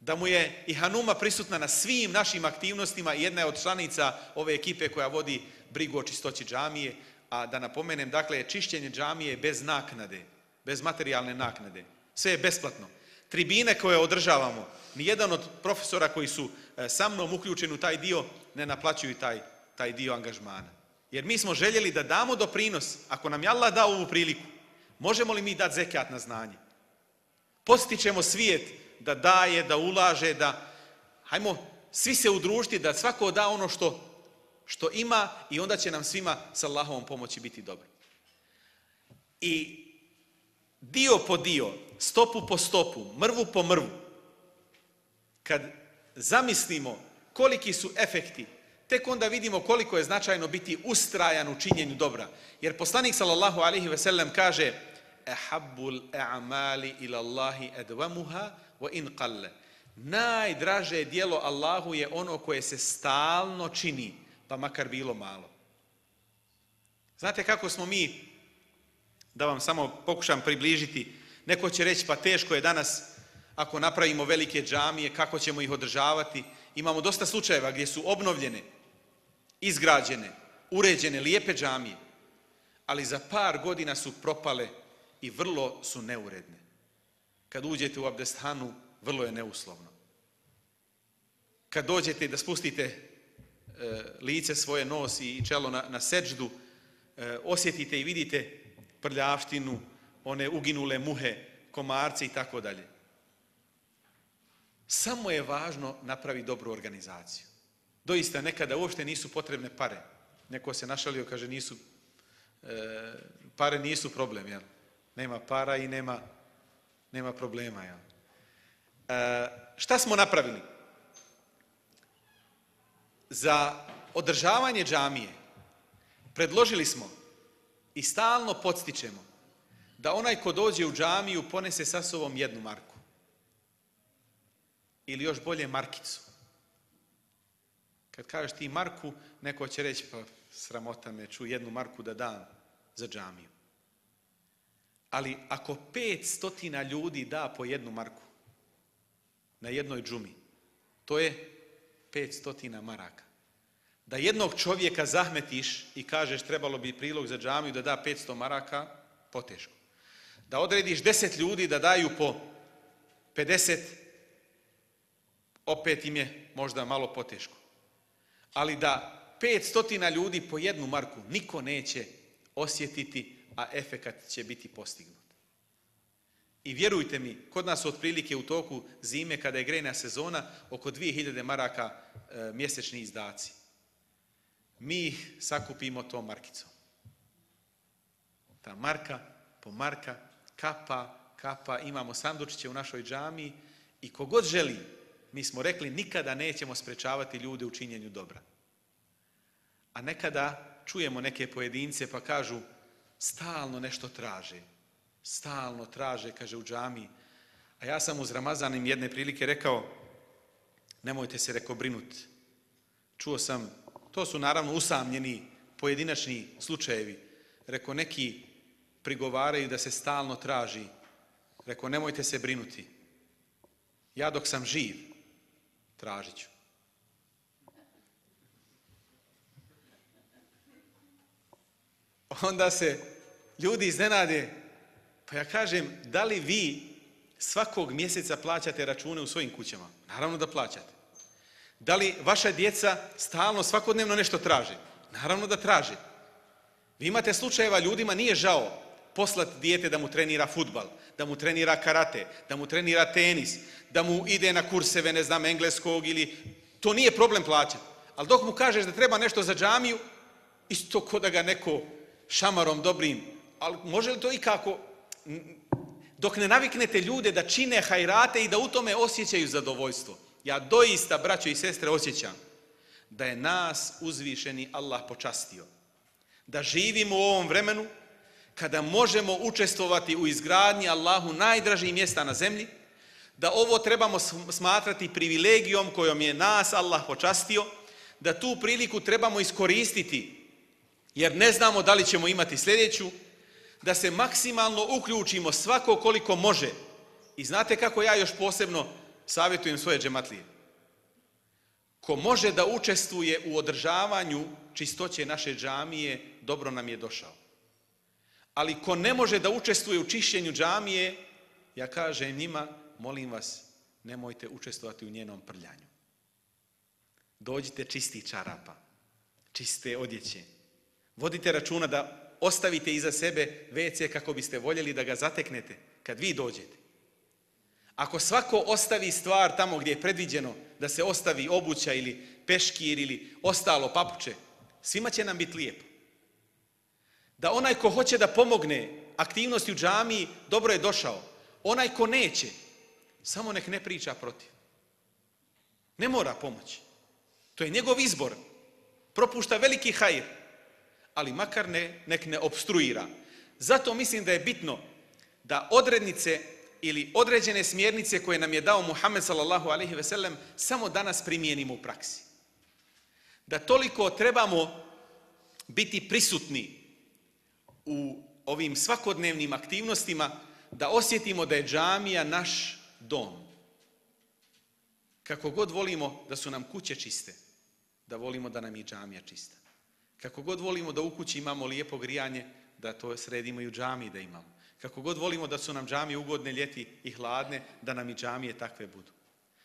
C: Da mu je i Hanuma prisutna na svim našim aktivnostima i jedna je od članica ove ekipe koja vodi brigu o čistoći džamije, a da napomenem, dakle, čišćenje džamije bez naknade, bez materijalne naknade. Sve je besplatno. Tribine koje održavamo, nijedan od profesora koji su e, sa mnom uključeni u taj dio ne naplaćuju taj, taj dio angažmana. Jer mi smo željeli da damo doprinos, ako nam je Allah dao ovu priliku, možemo li mi dati zekat na znanje? Postićemo svijet da daje, da ulaže, da, hajmo svi se udružiti, da svako da ono što, što ima i onda će nam svima sa Allahovom pomoći biti dobro. I dio po dio, stopu po stopu, mrvu po mrvu, kad zamislimo koliki su efekti, tek onda vidimo koliko je značajno biti ustrajan u činjenju dobra. Jer poslanik sallallahu alaihi ve sellem kaže ehabbul a'mali ila Allahi edvamuha wa in qalle. Najdraže dijelo Allahu je ono koje se stalno čini, pa makar bilo malo. Znate kako smo mi, da vam samo pokušam približiti, neko će reći pa teško je danas ako napravimo velike džamije, kako ćemo ih održavati. Imamo dosta slučajeva gdje su obnovljene, izgrađene, uređene, lijepe džamije, ali za par godina su propale i vrlo su neuredne. Kad uđete u Abdesthanu, vrlo je neuslovno. Kad dođete da spustite lice svoje nos i čelo na, na seđdu, e, osjetite i vidite prljavštinu, one uginule muhe, komarce i tako dalje. Samo je važno napraviti dobru organizaciju. Doista, nekada uopšte nisu potrebne pare. Neko se našalio, kaže, nisu, e, pare nisu problem, jel? Nema para i nema, nema problema, jel? E, šta smo napravili? Za održavanje džamije predložili smo i stalno podstičemo da onaj ko dođe u džamiju ponese sa sobom jednu marku. Ili još bolje markicu. Kad kažeš ti marku, neko će reći, pa sramota me, ču jednu marku da dam za džamiju. Ali ako pet stotina ljudi da po jednu marku na jednoj džumi, to je pet stotina maraka. Da jednog čovjeka zahmetiš i kažeš trebalo bi prilog za džamiju da da 500 maraka, poteško. Da odrediš deset ljudi da daju po 50, opet im je možda malo poteško. Ali da pet stotina ljudi po jednu marku niko neće osjetiti, a efekat će biti postignut. I vjerujte mi, kod nas otprilike u toku zime, kada je grejna sezona, oko 2000 maraka e, mjesečni izdaci. Mi ih sakupimo tom markicom. Ta marka po marka, kapa, kapa, imamo sandučiće u našoj džami i kogod želi, mi smo rekli nikada nećemo sprečavati ljude u činjenju dobra. A nekada čujemo neke pojedince pa kažu stalno nešto traže. Stalno traže, kaže u džami. A ja sam uz Ramazan im jedne prilike rekao nemojte se reko brinuti. Čuo sam, to su naravno usamljeni pojedinačni slučajevi. Reko neki prigovaraju da se stalno traži. Reko nemojte se brinuti. Ja dok sam živ, tražit ću. Onda se ljudi iznenade, Pa ja kažem, da li vi svakog mjeseca plaćate račune u svojim kućama? Naravno da plaćate. Da li vaša djeca stalno, svakodnevno nešto traže? Naravno da traže. Vi imate slučajeva, ljudima nije žao poslati dijete da mu trenira futbal, da mu trenira karate, da mu trenira tenis, da mu ide na kurseve, ne znam, engleskog ili... To nije problem plaćati. Ali dok mu kažeš da treba nešto za džamiju, isto ko da ga neko šamarom dobrim, ali može li to i kako dok ne naviknete ljude da čine hajrate i da u tome osjećaju zadovoljstvo. Ja doista, braćo i sestre, osjećam da je nas uzvišeni Allah počastio. Da živimo u ovom vremenu kada možemo učestvovati u izgradnji Allahu najdražih mjesta na zemlji, da ovo trebamo smatrati privilegijom kojom je nas Allah počastio, da tu priliku trebamo iskoristiti, jer ne znamo da li ćemo imati sljedeću, da se maksimalno uključimo svako koliko može. I znate kako ja još posebno savjetujem svoje džematlije? Ko može da učestvuje u održavanju čistoće naše džamije, dobro nam je došao. Ali ko ne može da učestvuje u čišćenju džamije, ja kažem njima, molim vas, nemojte učestvovati u njenom prljanju. Dođite čisti čarapa, čiste odjeće. Vodite računa da ostavite iza sebe WC kako biste voljeli da ga zateknete kad vi dođete. Ako svako ostavi stvar tamo gdje je predviđeno da se ostavi obuća ili peškir ili ostalo papuče, svima će nam biti lijepo. Da onaj ko hoće da pomogne aktivnosti u džamiji, dobro je došao. Onaj ko neće, samo nek ne priča protiv. Ne mora pomoći. To je njegov izbor. Propušta veliki hajr ali makar ne, nek ne obstruira. Zato mislim da je bitno da odrednice ili određene smjernice koje nam je dao Muhammed sallallahu alaihi ve sellem samo danas primijenimo u praksi. Da toliko trebamo biti prisutni u ovim svakodnevnim aktivnostima da osjetimo da je džamija naš dom. Kako god volimo da su nam kuće čiste, da volimo da nam je džamija čista. Kako god volimo da u kući imamo lijepo grijanje, da to sredimo i u džamiji da imamo. Kako god volimo da su nam džamije ugodne ljeti i hladne, da nam i džamije takve budu.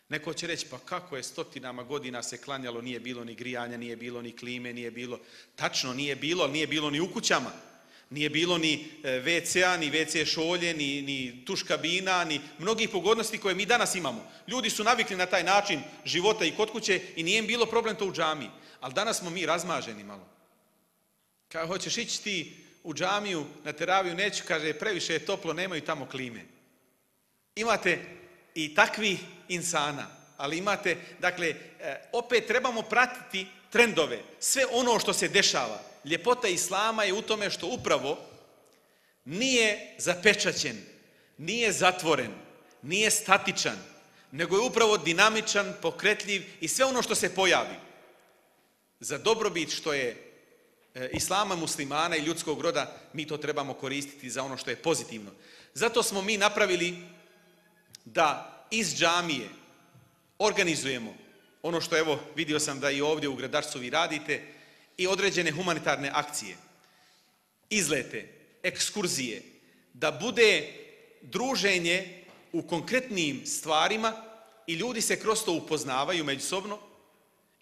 C: Neko će reći, pa kako je stotinama godina se klanjalo, nije bilo ni grijanja, nije bilo ni klime, nije bilo... Tačno, nije bilo, nije bilo ni u kućama. Nije bilo ni e, WC-a, ni WC šolje, ni, ni tuš kabina, ni mnogih pogodnosti koje mi danas imamo. Ljudi su navikli na taj način života i kod kuće i nije im bilo problem to u džamiji. Ali danas smo mi razmaženi malo. Kao hoćeš ići ti u džamiju na teraviju, neću, kaže, previše je toplo, nemaju tamo klime. Imate i takvi insana, ali imate, dakle, e, opet trebamo pratiti trendove, sve ono što se dešava. Ljepota Islama je u tome što upravo nije zapečaćen, nije zatvoren, nije statičan, nego je upravo dinamičan, pokretljiv i sve ono što se pojavi. Za dobrobit što je islama, muslimana i ljudskog roda, mi to trebamo koristiti za ono što je pozitivno. Zato smo mi napravili da iz džamije organizujemo ono što evo vidio sam da i ovdje u Gradarcu vi radite i određene humanitarne akcije, izlete, ekskurzije, da bude druženje u konkretnim stvarima i ljudi se kroz to upoznavaju međusobno,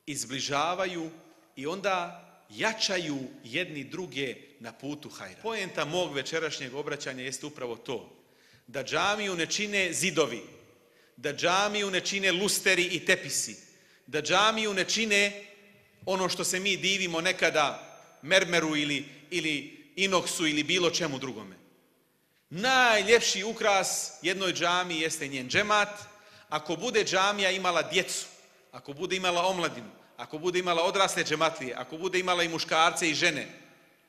C: izbližavaju i onda jačaju jedni druge na putu hajra. Poenta mog večerašnjeg obraćanja jeste upravo to. Da džamiju ne čine zidovi, da džamiju ne čine lusteri i tepisi, da džamiju ne čine ono što se mi divimo nekada mermeru ili, ili inoksu ili bilo čemu drugome. Najljepši ukras jednoj džami jeste njen džemat. Ako bude džamija imala djecu, ako bude imala omladinu, ako bude imala odrasle džematlije, ako bude imala i muškarce i žene,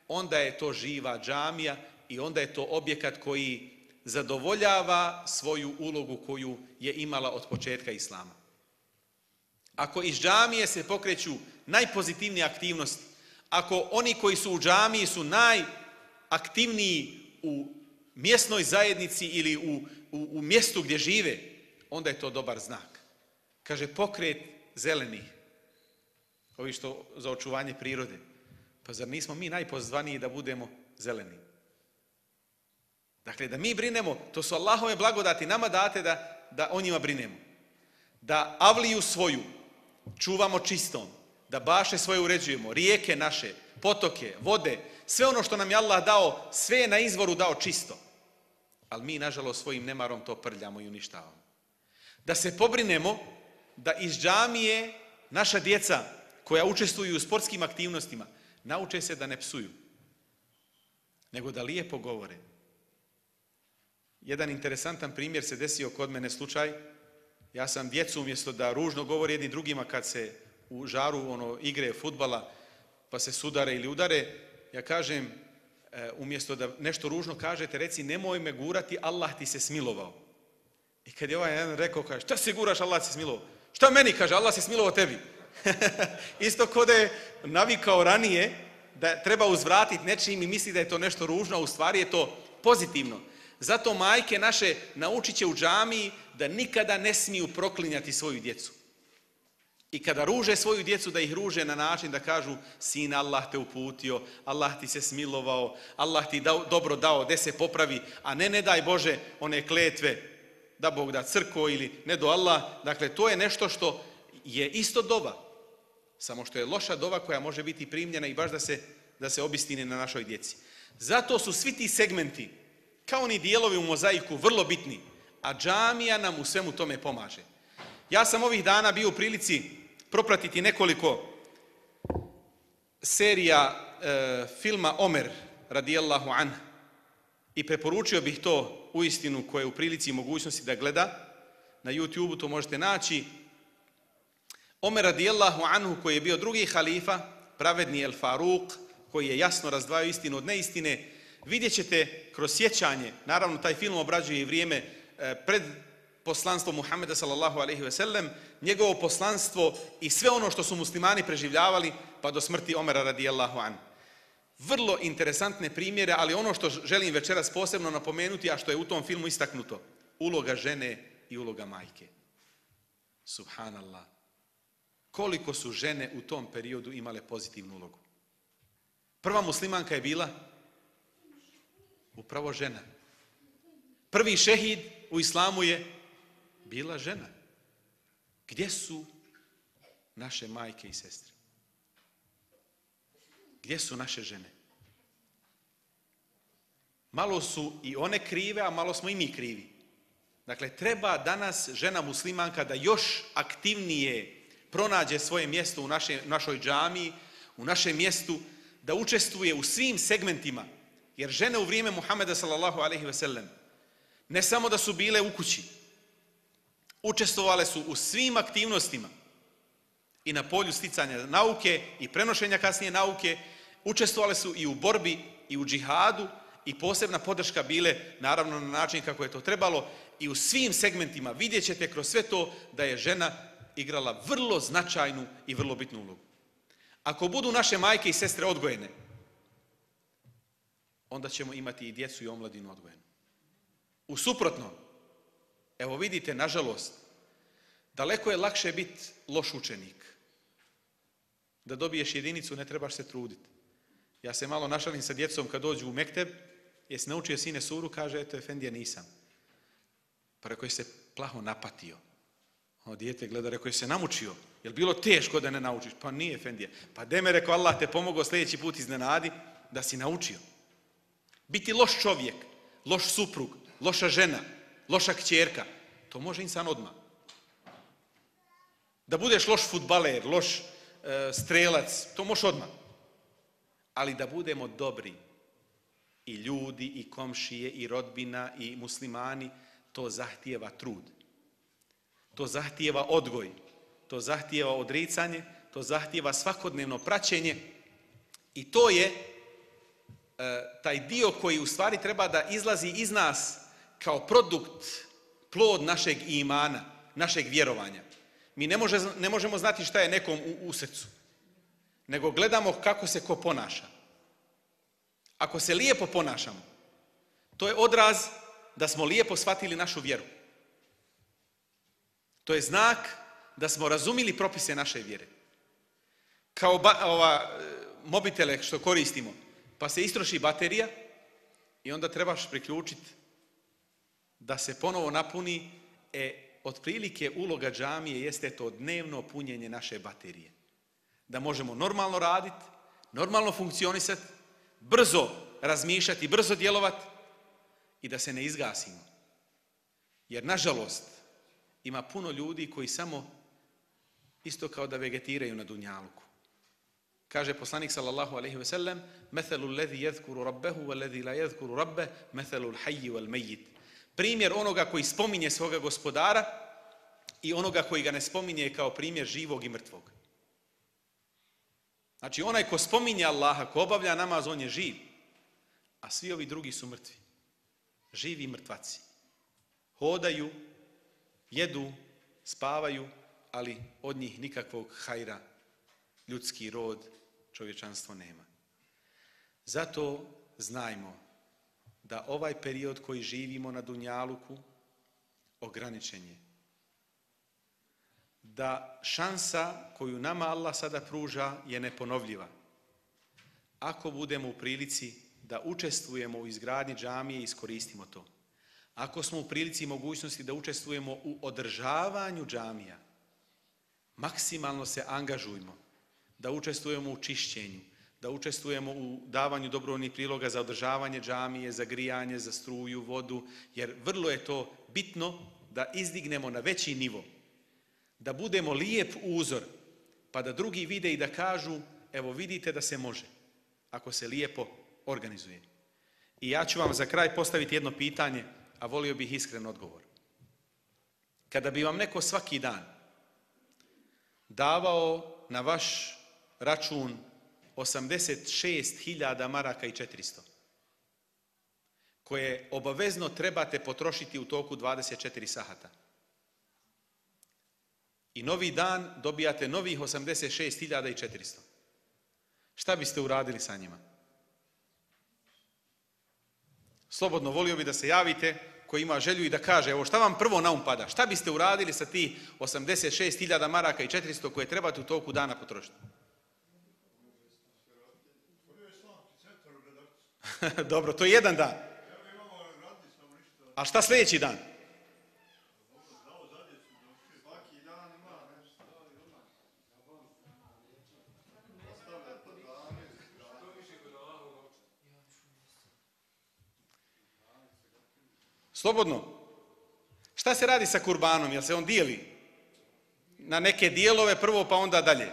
C: onda je to živa džamija i onda je to objekat koji zadovoljava svoju ulogu koju je imala od početka Islama. Ako iz džamije se pokreću najpozitivnije aktivnosti, ako oni koji su u džamiji su najaktivniji u mjesnoj zajednici ili u, u, u mjestu gdje žive, onda je to dobar znak. Kaže pokret zelenih ovi što za očuvanje prirode. Pa zar nismo mi najpozvaniji da budemo zeleni? Dakle, da mi brinemo, to su Allahove blagodati nama date da, da o njima brinemo. Da avliju svoju čuvamo čistom, da baše svoje uređujemo, rijeke naše, potoke, vode, sve ono što nam je Allah dao, sve je na izvoru dao čisto. Ali mi, nažalost, svojim nemarom to prljamo i uništavamo. Da se pobrinemo da iz džamije naša djeca koja učestvuju u sportskim aktivnostima nauče se da ne psuju, nego da lijepo govore. Jedan interesantan primjer se desio kod mene slučaj. Ja sam djecu umjesto da ružno govori jedni drugima kad se u žaru ono igre futbala pa se sudare ili udare, ja kažem e, umjesto da nešto ružno kažete, reci nemoj me gurati, Allah ti se smilovao. I kad je ovaj jedan rekao, kaže, šta se guraš, Allah se smilovao? Šta meni, kaže, Allah se smilovao tebi. Isto kod je navikao ranije da treba uzvratiti nečim i misli da je to nešto ružno, a u stvari je to pozitivno. Zato majke naše naučit će u džamiji da nikada ne smiju proklinjati svoju djecu. I kada ruže svoju djecu, da ih ruže na način da kažu sin Allah te uputio, Allah ti se smilovao, Allah ti dao, dobro dao, de se popravi, a ne ne daj Bože one kletve, da Bog da crko ili ne do Allah. Dakle, to je nešto što je isto dova, samo što je loša dova koja može biti primljena i baš da se, da se obistine na našoj djeci. Zato su svi ti segmenti, kao ni dijelovi u mozaiku, vrlo bitni, a džamija nam u svemu tome pomaže. Ja sam ovih dana bio u prilici propratiti nekoliko serija e, filma Omer radijallahu an i preporučio bih to u istinu koje je u prilici i mogućnosti da gleda. Na YouTube-u to možete naći. Omer radijallahu anhu koji je bio drugi halifa, pravedni El Faruk, koji je jasno razdvajao istinu od neistine, vidjet ćete kroz sjećanje, naravno taj film obrađuje i vrijeme e, pred poslanstvo Muhammeda sallallahu alaihi ve sellem, njegovo poslanstvo i sve ono što su muslimani preživljavali pa do smrti Omera radijallahu an. Vrlo interesantne primjere, ali ono što želim večeras posebno napomenuti, a što je u tom filmu istaknuto, uloga žene i uloga majke. Subhanallah. Koliko su žene u tom periodu imale pozitivnu ulogu? Prva muslimanka je bila upravo žena. Prvi šehid u islamu je bila žena. Gdje su naše majke i sestre? Gdje su naše žene? Malo su i one krive, a malo smo i mi krivi. Dakle, treba danas žena muslimanka da još aktivnije pronađe svoje mjesto u naše, našoj džamiji, u našem mjestu, da učestvuje u svim segmentima. Jer žene u vrijeme Muhameda sallallahu alaihi ve sellem ne samo da su bile u kući, učestvovale su u svim aktivnostima i na polju sticanja nauke i prenošenja kasnije nauke, učestvovale su i u borbi i u džihadu i posebna podrška bile naravno na način kako je to trebalo i u svim segmentima vidjet ćete kroz sve to da je žena igrala vrlo značajnu i vrlo bitnu ulogu. Ako budu naše majke i sestre odgojene, onda ćemo imati i djecu i omladinu odgojenu. U suprotnom, Evo vidite, nažalost, daleko je lakše biti loš učenik. Da dobiješ jedinicu, ne trebaš se truditi. Ja se malo našalim sa djecom kad dođu u Mekteb, jesi naučio sine suru, kaže, eto, Efendija, nisam. Pa rekao je se plaho napatio. Ono dijete gleda, rekao je se namučio. Jel bilo teško da ne naučiš? Pa nije, Efendija. Pa me rekao, Allah te pomogao sljedeći put iznenadi da si naučio. Biti loš čovjek, loš suprug, loša žena, loša kćerka, to može insan odmah. Da budeš loš futbaler, loš e, strelac, to može odmah. Ali da budemo dobri i ljudi, i komšije, i rodbina, i muslimani, to zahtijeva trud. To zahtijeva odgoj. To zahtijeva odricanje, to zahtijeva svakodnevno praćenje i to je e, taj dio koji u stvari treba da izlazi iz nas kao produkt, plod našeg imana, našeg vjerovanja. Mi ne, može, ne možemo znati šta je nekom u, u srcu, nego gledamo kako se ko ponaša. Ako se lijepo ponašamo, to je odraz da smo lijepo shvatili našu vjeru. To je znak da smo razumili propise naše vjere. Kao ova, e, mobitele što koristimo, pa se istroši baterija, i onda trebaš priključiti da se ponovo napuni, e, otprilike uloga džamije jeste to dnevno punjenje naše baterije. Da možemo normalno raditi, normalno funkcionisati, brzo razmišljati, brzo djelovati i da se ne izgasimo. Jer, nažalost, ima puno ljudi koji samo isto kao da vegetiraju na dunjaluku. Kaže poslanik sallallahu alejhi ve sellem: "Methalu alladhi yadhkuru rabbahu walladhi la yadhkuru rabbah, methalu al-hayy wal mayyit." Primjer onoga koji spominje svoga gospodara i onoga koji ga ne spominje je kao primjer živog i mrtvog. Znači onaj ko spominje Allaha, ko obavlja namaz, on je živ. A svi ovi drugi su mrtvi. Živi mrtvaci. Hodaju, jedu, spavaju, ali od njih nikakvog hajra, ljudski rod, čovječanstvo nema. Zato znajmo da ovaj period koji živimo na Dunjaluku ograničen je. Da šansa koju nama Allah sada pruža je neponovljiva. Ako budemo u prilici da učestvujemo u izgradnji džamije, iskoristimo to. Ako smo u prilici i mogućnosti da učestvujemo u održavanju džamija, maksimalno se angažujmo da učestvujemo u čišćenju, da učestvujemo u davanju dobrovoljnih priloga za održavanje džamije, za grijanje, za struju, vodu, jer vrlo je to bitno da izdignemo na veći nivo, da budemo lijep uzor, pa da drugi vide i da kažu, evo vidite da se može, ako se lijepo organizuje. I ja ću vam za kraj postaviti jedno pitanje, a volio bih iskren odgovor. Kada bi vam neko svaki dan davao na vaš račun 86.000 maraka i 400, koje obavezno trebate potrošiti u toku 24 sahata. I novi dan dobijate novih 86.400. Šta biste uradili sa njima? Slobodno volio bi da se javite koji ima želju i da kaže, evo šta vam prvo na um pada? Šta biste uradili sa ti 86.000 maraka i 400 koje trebate u toku dana potrošiti? Dobro, to je jedan dan. A šta sljedeći dan? Slobodno. Šta se radi sa kurbanom? Jel se on dijeli? Na neke dijelove prvo pa onda dalje.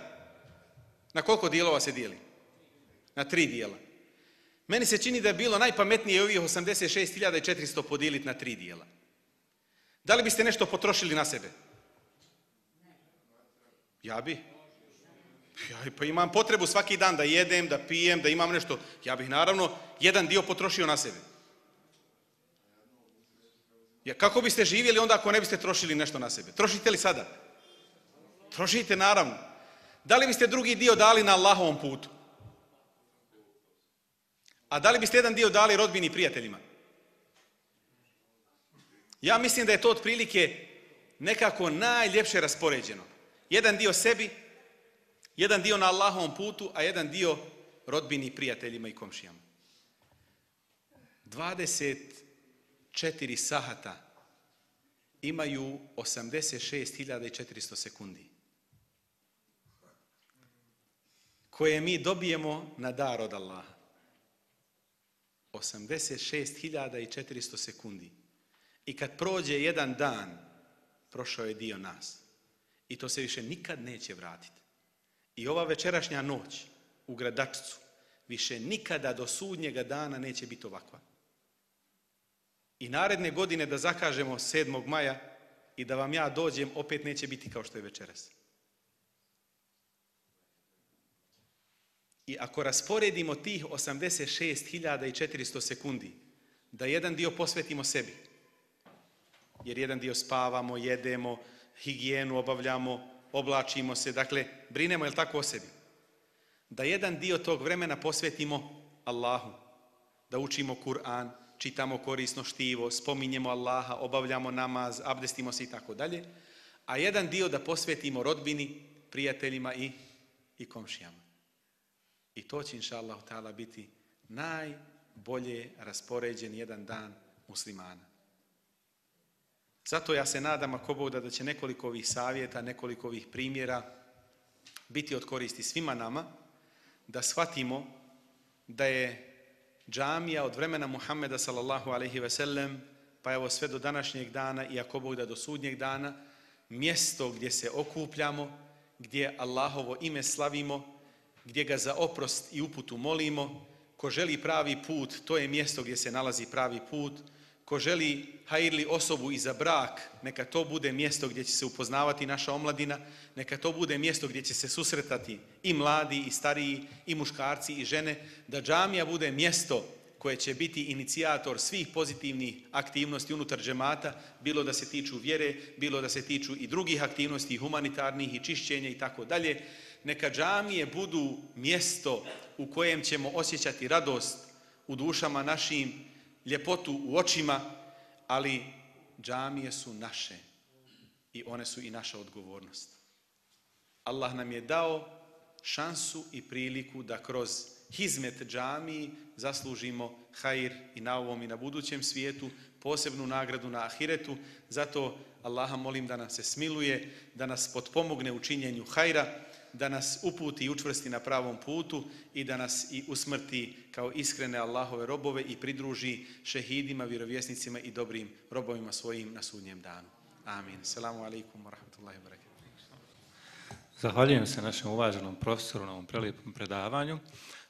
C: Na koliko dijelova se dijeli? Na tri dijela. Meni se čini da je bilo najpametnije ovih 86.400 podijeliti na tri dijela. Da li biste nešto potrošili na sebe? Ja bi. Ja pa imam potrebu svaki dan da jedem, da pijem, da imam nešto. Ja bih naravno jedan dio potrošio na sebe. Ja, kako biste živjeli onda ako ne biste trošili nešto na sebe? Trošite li sada? Trošite naravno. Da li biste drugi dio dali na Allahovom putu? A da li biste jedan dio dali rodbini i prijateljima? Ja mislim da je to otprilike nekako najljepše raspoređeno. Jedan dio sebi, jedan dio na Allahovom putu, a jedan dio rodbini, prijateljima i komšijama. 24 sahata imaju 86.400 sekundi koje mi dobijemo na dar od Allaha. 86.400 sekundi. I kad prođe jedan dan, prošao je dio nas. I to se više nikad neće vratiti. I ova večerašnja noć u gradačcu više nikada do sudnjega dana neće biti ovakva. I naredne godine da zakažemo 7. maja i da vam ja dođem, opet neće biti kao što je večeras. I ako rasporedimo tih 86.400 sekundi, da jedan dio posvetimo sebi, jer jedan dio spavamo, jedemo, higijenu obavljamo, oblačimo se, dakle, brinemo, jel tako o sebi? Da jedan dio tog vremena posvetimo Allahu, da učimo Kur'an, čitamo korisno štivo, spominjemo Allaha, obavljamo namaz, abdestimo se i tako dalje, a jedan dio da posvetimo rodbini, prijateljima i, i komšijama. I to će, inša Allah, biti bolje raspoređen jedan dan muslimana. Zato ja se nadam, ako Bog da, da će nekoliko ovih savjeta, nekoliko ovih primjera biti od koristi svima nama, da shvatimo da je džamija od vremena Muhammeda sallallahu alaihi ve sellem, pa evo sve do današnjeg dana i ako Bog da do sudnjeg dana, mjesto gdje se okupljamo, gdje Allahovo ime slavimo, gdje ga za oprost i uputu molimo. Ko želi pravi put, to je mjesto gdje se nalazi pravi put. Ko želi hajirli osobu i za brak, neka to bude mjesto gdje će se upoznavati naša omladina, neka to bude mjesto gdje će se susretati i mladi, i stariji, i muškarci, i žene, da džamija bude mjesto koje će biti inicijator svih pozitivnih aktivnosti unutar džemata, bilo da se tiču vjere, bilo da se tiču i drugih aktivnosti, humanitarnih i čišćenja i tako dalje. Neka džamije budu mjesto u kojem ćemo osjećati radost u dušama našim, ljepotu u očima, ali džamije su naše i one su i naša odgovornost. Allah nam je dao šansu i priliku da kroz hizmet džamiji zaslužimo hajr i na ovom i na budućem svijetu, posebnu nagradu na ahiretu. Zato Allaha molim da nam se smiluje, da nas potpomogne u činjenju hajra, da nas uputi i učvrsti na pravom putu i da nas i usmrti kao iskrene Allahove robove i pridruži šehidima, vjerovjesnicima i dobrim robovima svojim na sudnjem danu. Amin. Selamu alaikum wa rahmatullahi wa.
B: Zahvaljujem se našem uvaženom profesoru na ovom prelijepom predavanju.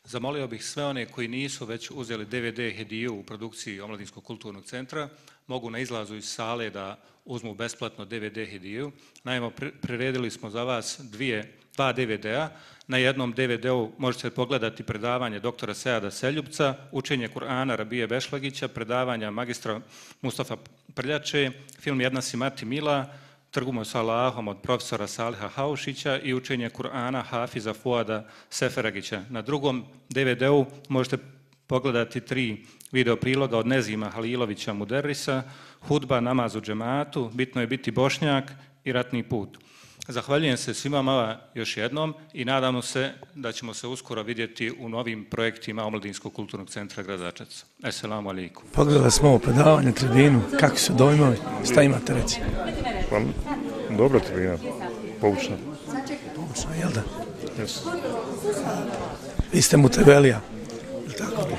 B: Zamolio bih sve one koji nisu već uzeli DVD hediju u produkciji Omladinskog kulturnog centra, mogu na izlazu iz sale da uzmu besplatno DVD hediju. Naime, priredili smo za vas dvije, dva DVD-a. Na jednom DVD-u možete pogledati predavanje doktora Sejada Seljubca, učenje Kur'ana Rabije Bešlagića, predavanja magistra Mustafa Prljače, film Jedna si Mati Mila, Trgumo sa Allahom od profesora Saliha Haušića i učenje Kur'ana Hafiza Fuada Seferagića. Na drugom DVD-u možete pogledati tri video priloga od Nezima Halilovića Muderrisa, Hudba, namaz u džematu, bitno je biti bošnjak i ratni put. Zahvaljujem se svima mala još jednom i nadamo se da ćemo se uskoro vidjeti u novim projektima Omladinskog kulturnog centra Gradačac. Esselamu alaikum.
D: Pogledali smo ovo predavanje, tribinu, kakvi su dojmovi, šta imate reći?
E: Pa, dobra tribina, poučna.
D: Poučno, jel da?
E: Yes.
D: Vi ste mutevelija, jel tako?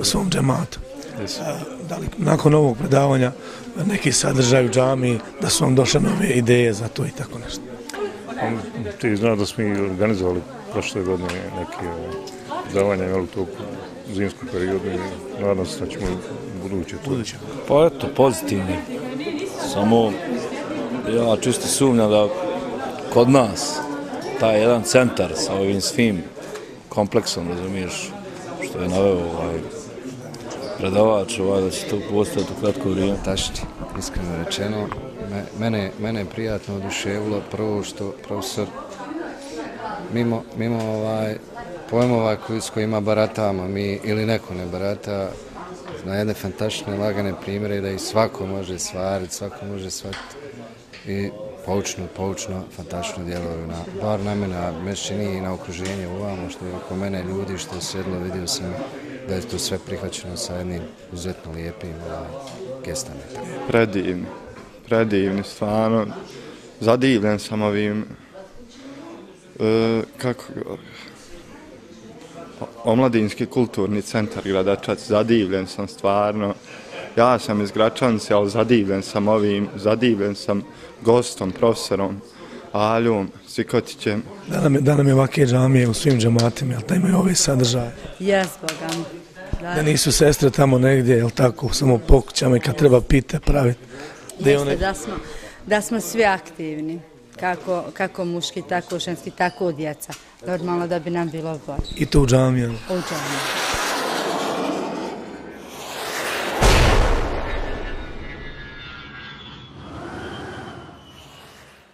D: U svom džematu.
E: Yes.
D: A, Da li nakon ovog predavanja neki sadržaj u džami, da su vam došle nove ideje za to i tako nešto?
E: On, ti znaš da smo i organizovali prošle godine neke ovaj, predavanja jel, u toku zimskog perioda i nadam se da ćemo u buduće to.
D: Buduće.
F: Pa eto, pozitivni. Samo ja čisto sumnjam da kod nas taj jedan centar sa ovim svim kompleksom, razumiješ, što je naveo ovaj predavač, ovaj, da će to postati u kratko vrijeme.
G: Tašti, iskreno rečeno, mene, mene je prijatno oduševilo prvo što profesor mimo, mimo ovaj pojmova koji, s kojima baratamo mi ili neko ne barata na jedne fantastične lagane primjere da i svako može stvariti, svako može shvatiti i poučno, poučno, fantastično djeluju na, bar na mene, a me se čini i na okruženje ovamo, što je oko mene ljudi, što je sjedlo, vidio sam da je to sve prihvaćeno sa jednim uzetno lijepim ovaj, gestama.
H: predivni, predivni, stvarno, zadivljen sam ovim, e, kako, omladinski kulturni centar Gradačac, zadivljen sam stvarno, ja sam iz Gračanice, ali zadivljen sam ovim, zadivljen sam gostom, profesorom, Aljom, Sikotićem,
D: Da nam je, da nam je ovake džamije u svim džematima, jel da imaju ove sadržaje?
I: Jes, Boga mi. Da.
D: Da nisu sestre tamo negdje, jel tako, samo po kućama i kad treba pite praviti. Da je
I: Jeste,
D: one,
I: da, smo, da smo svi aktivni. Kako, kako muški, tako ženski, tako djeca. Normalno da bi nam bilo bolje.
D: i tu u džamijama.
I: U džami.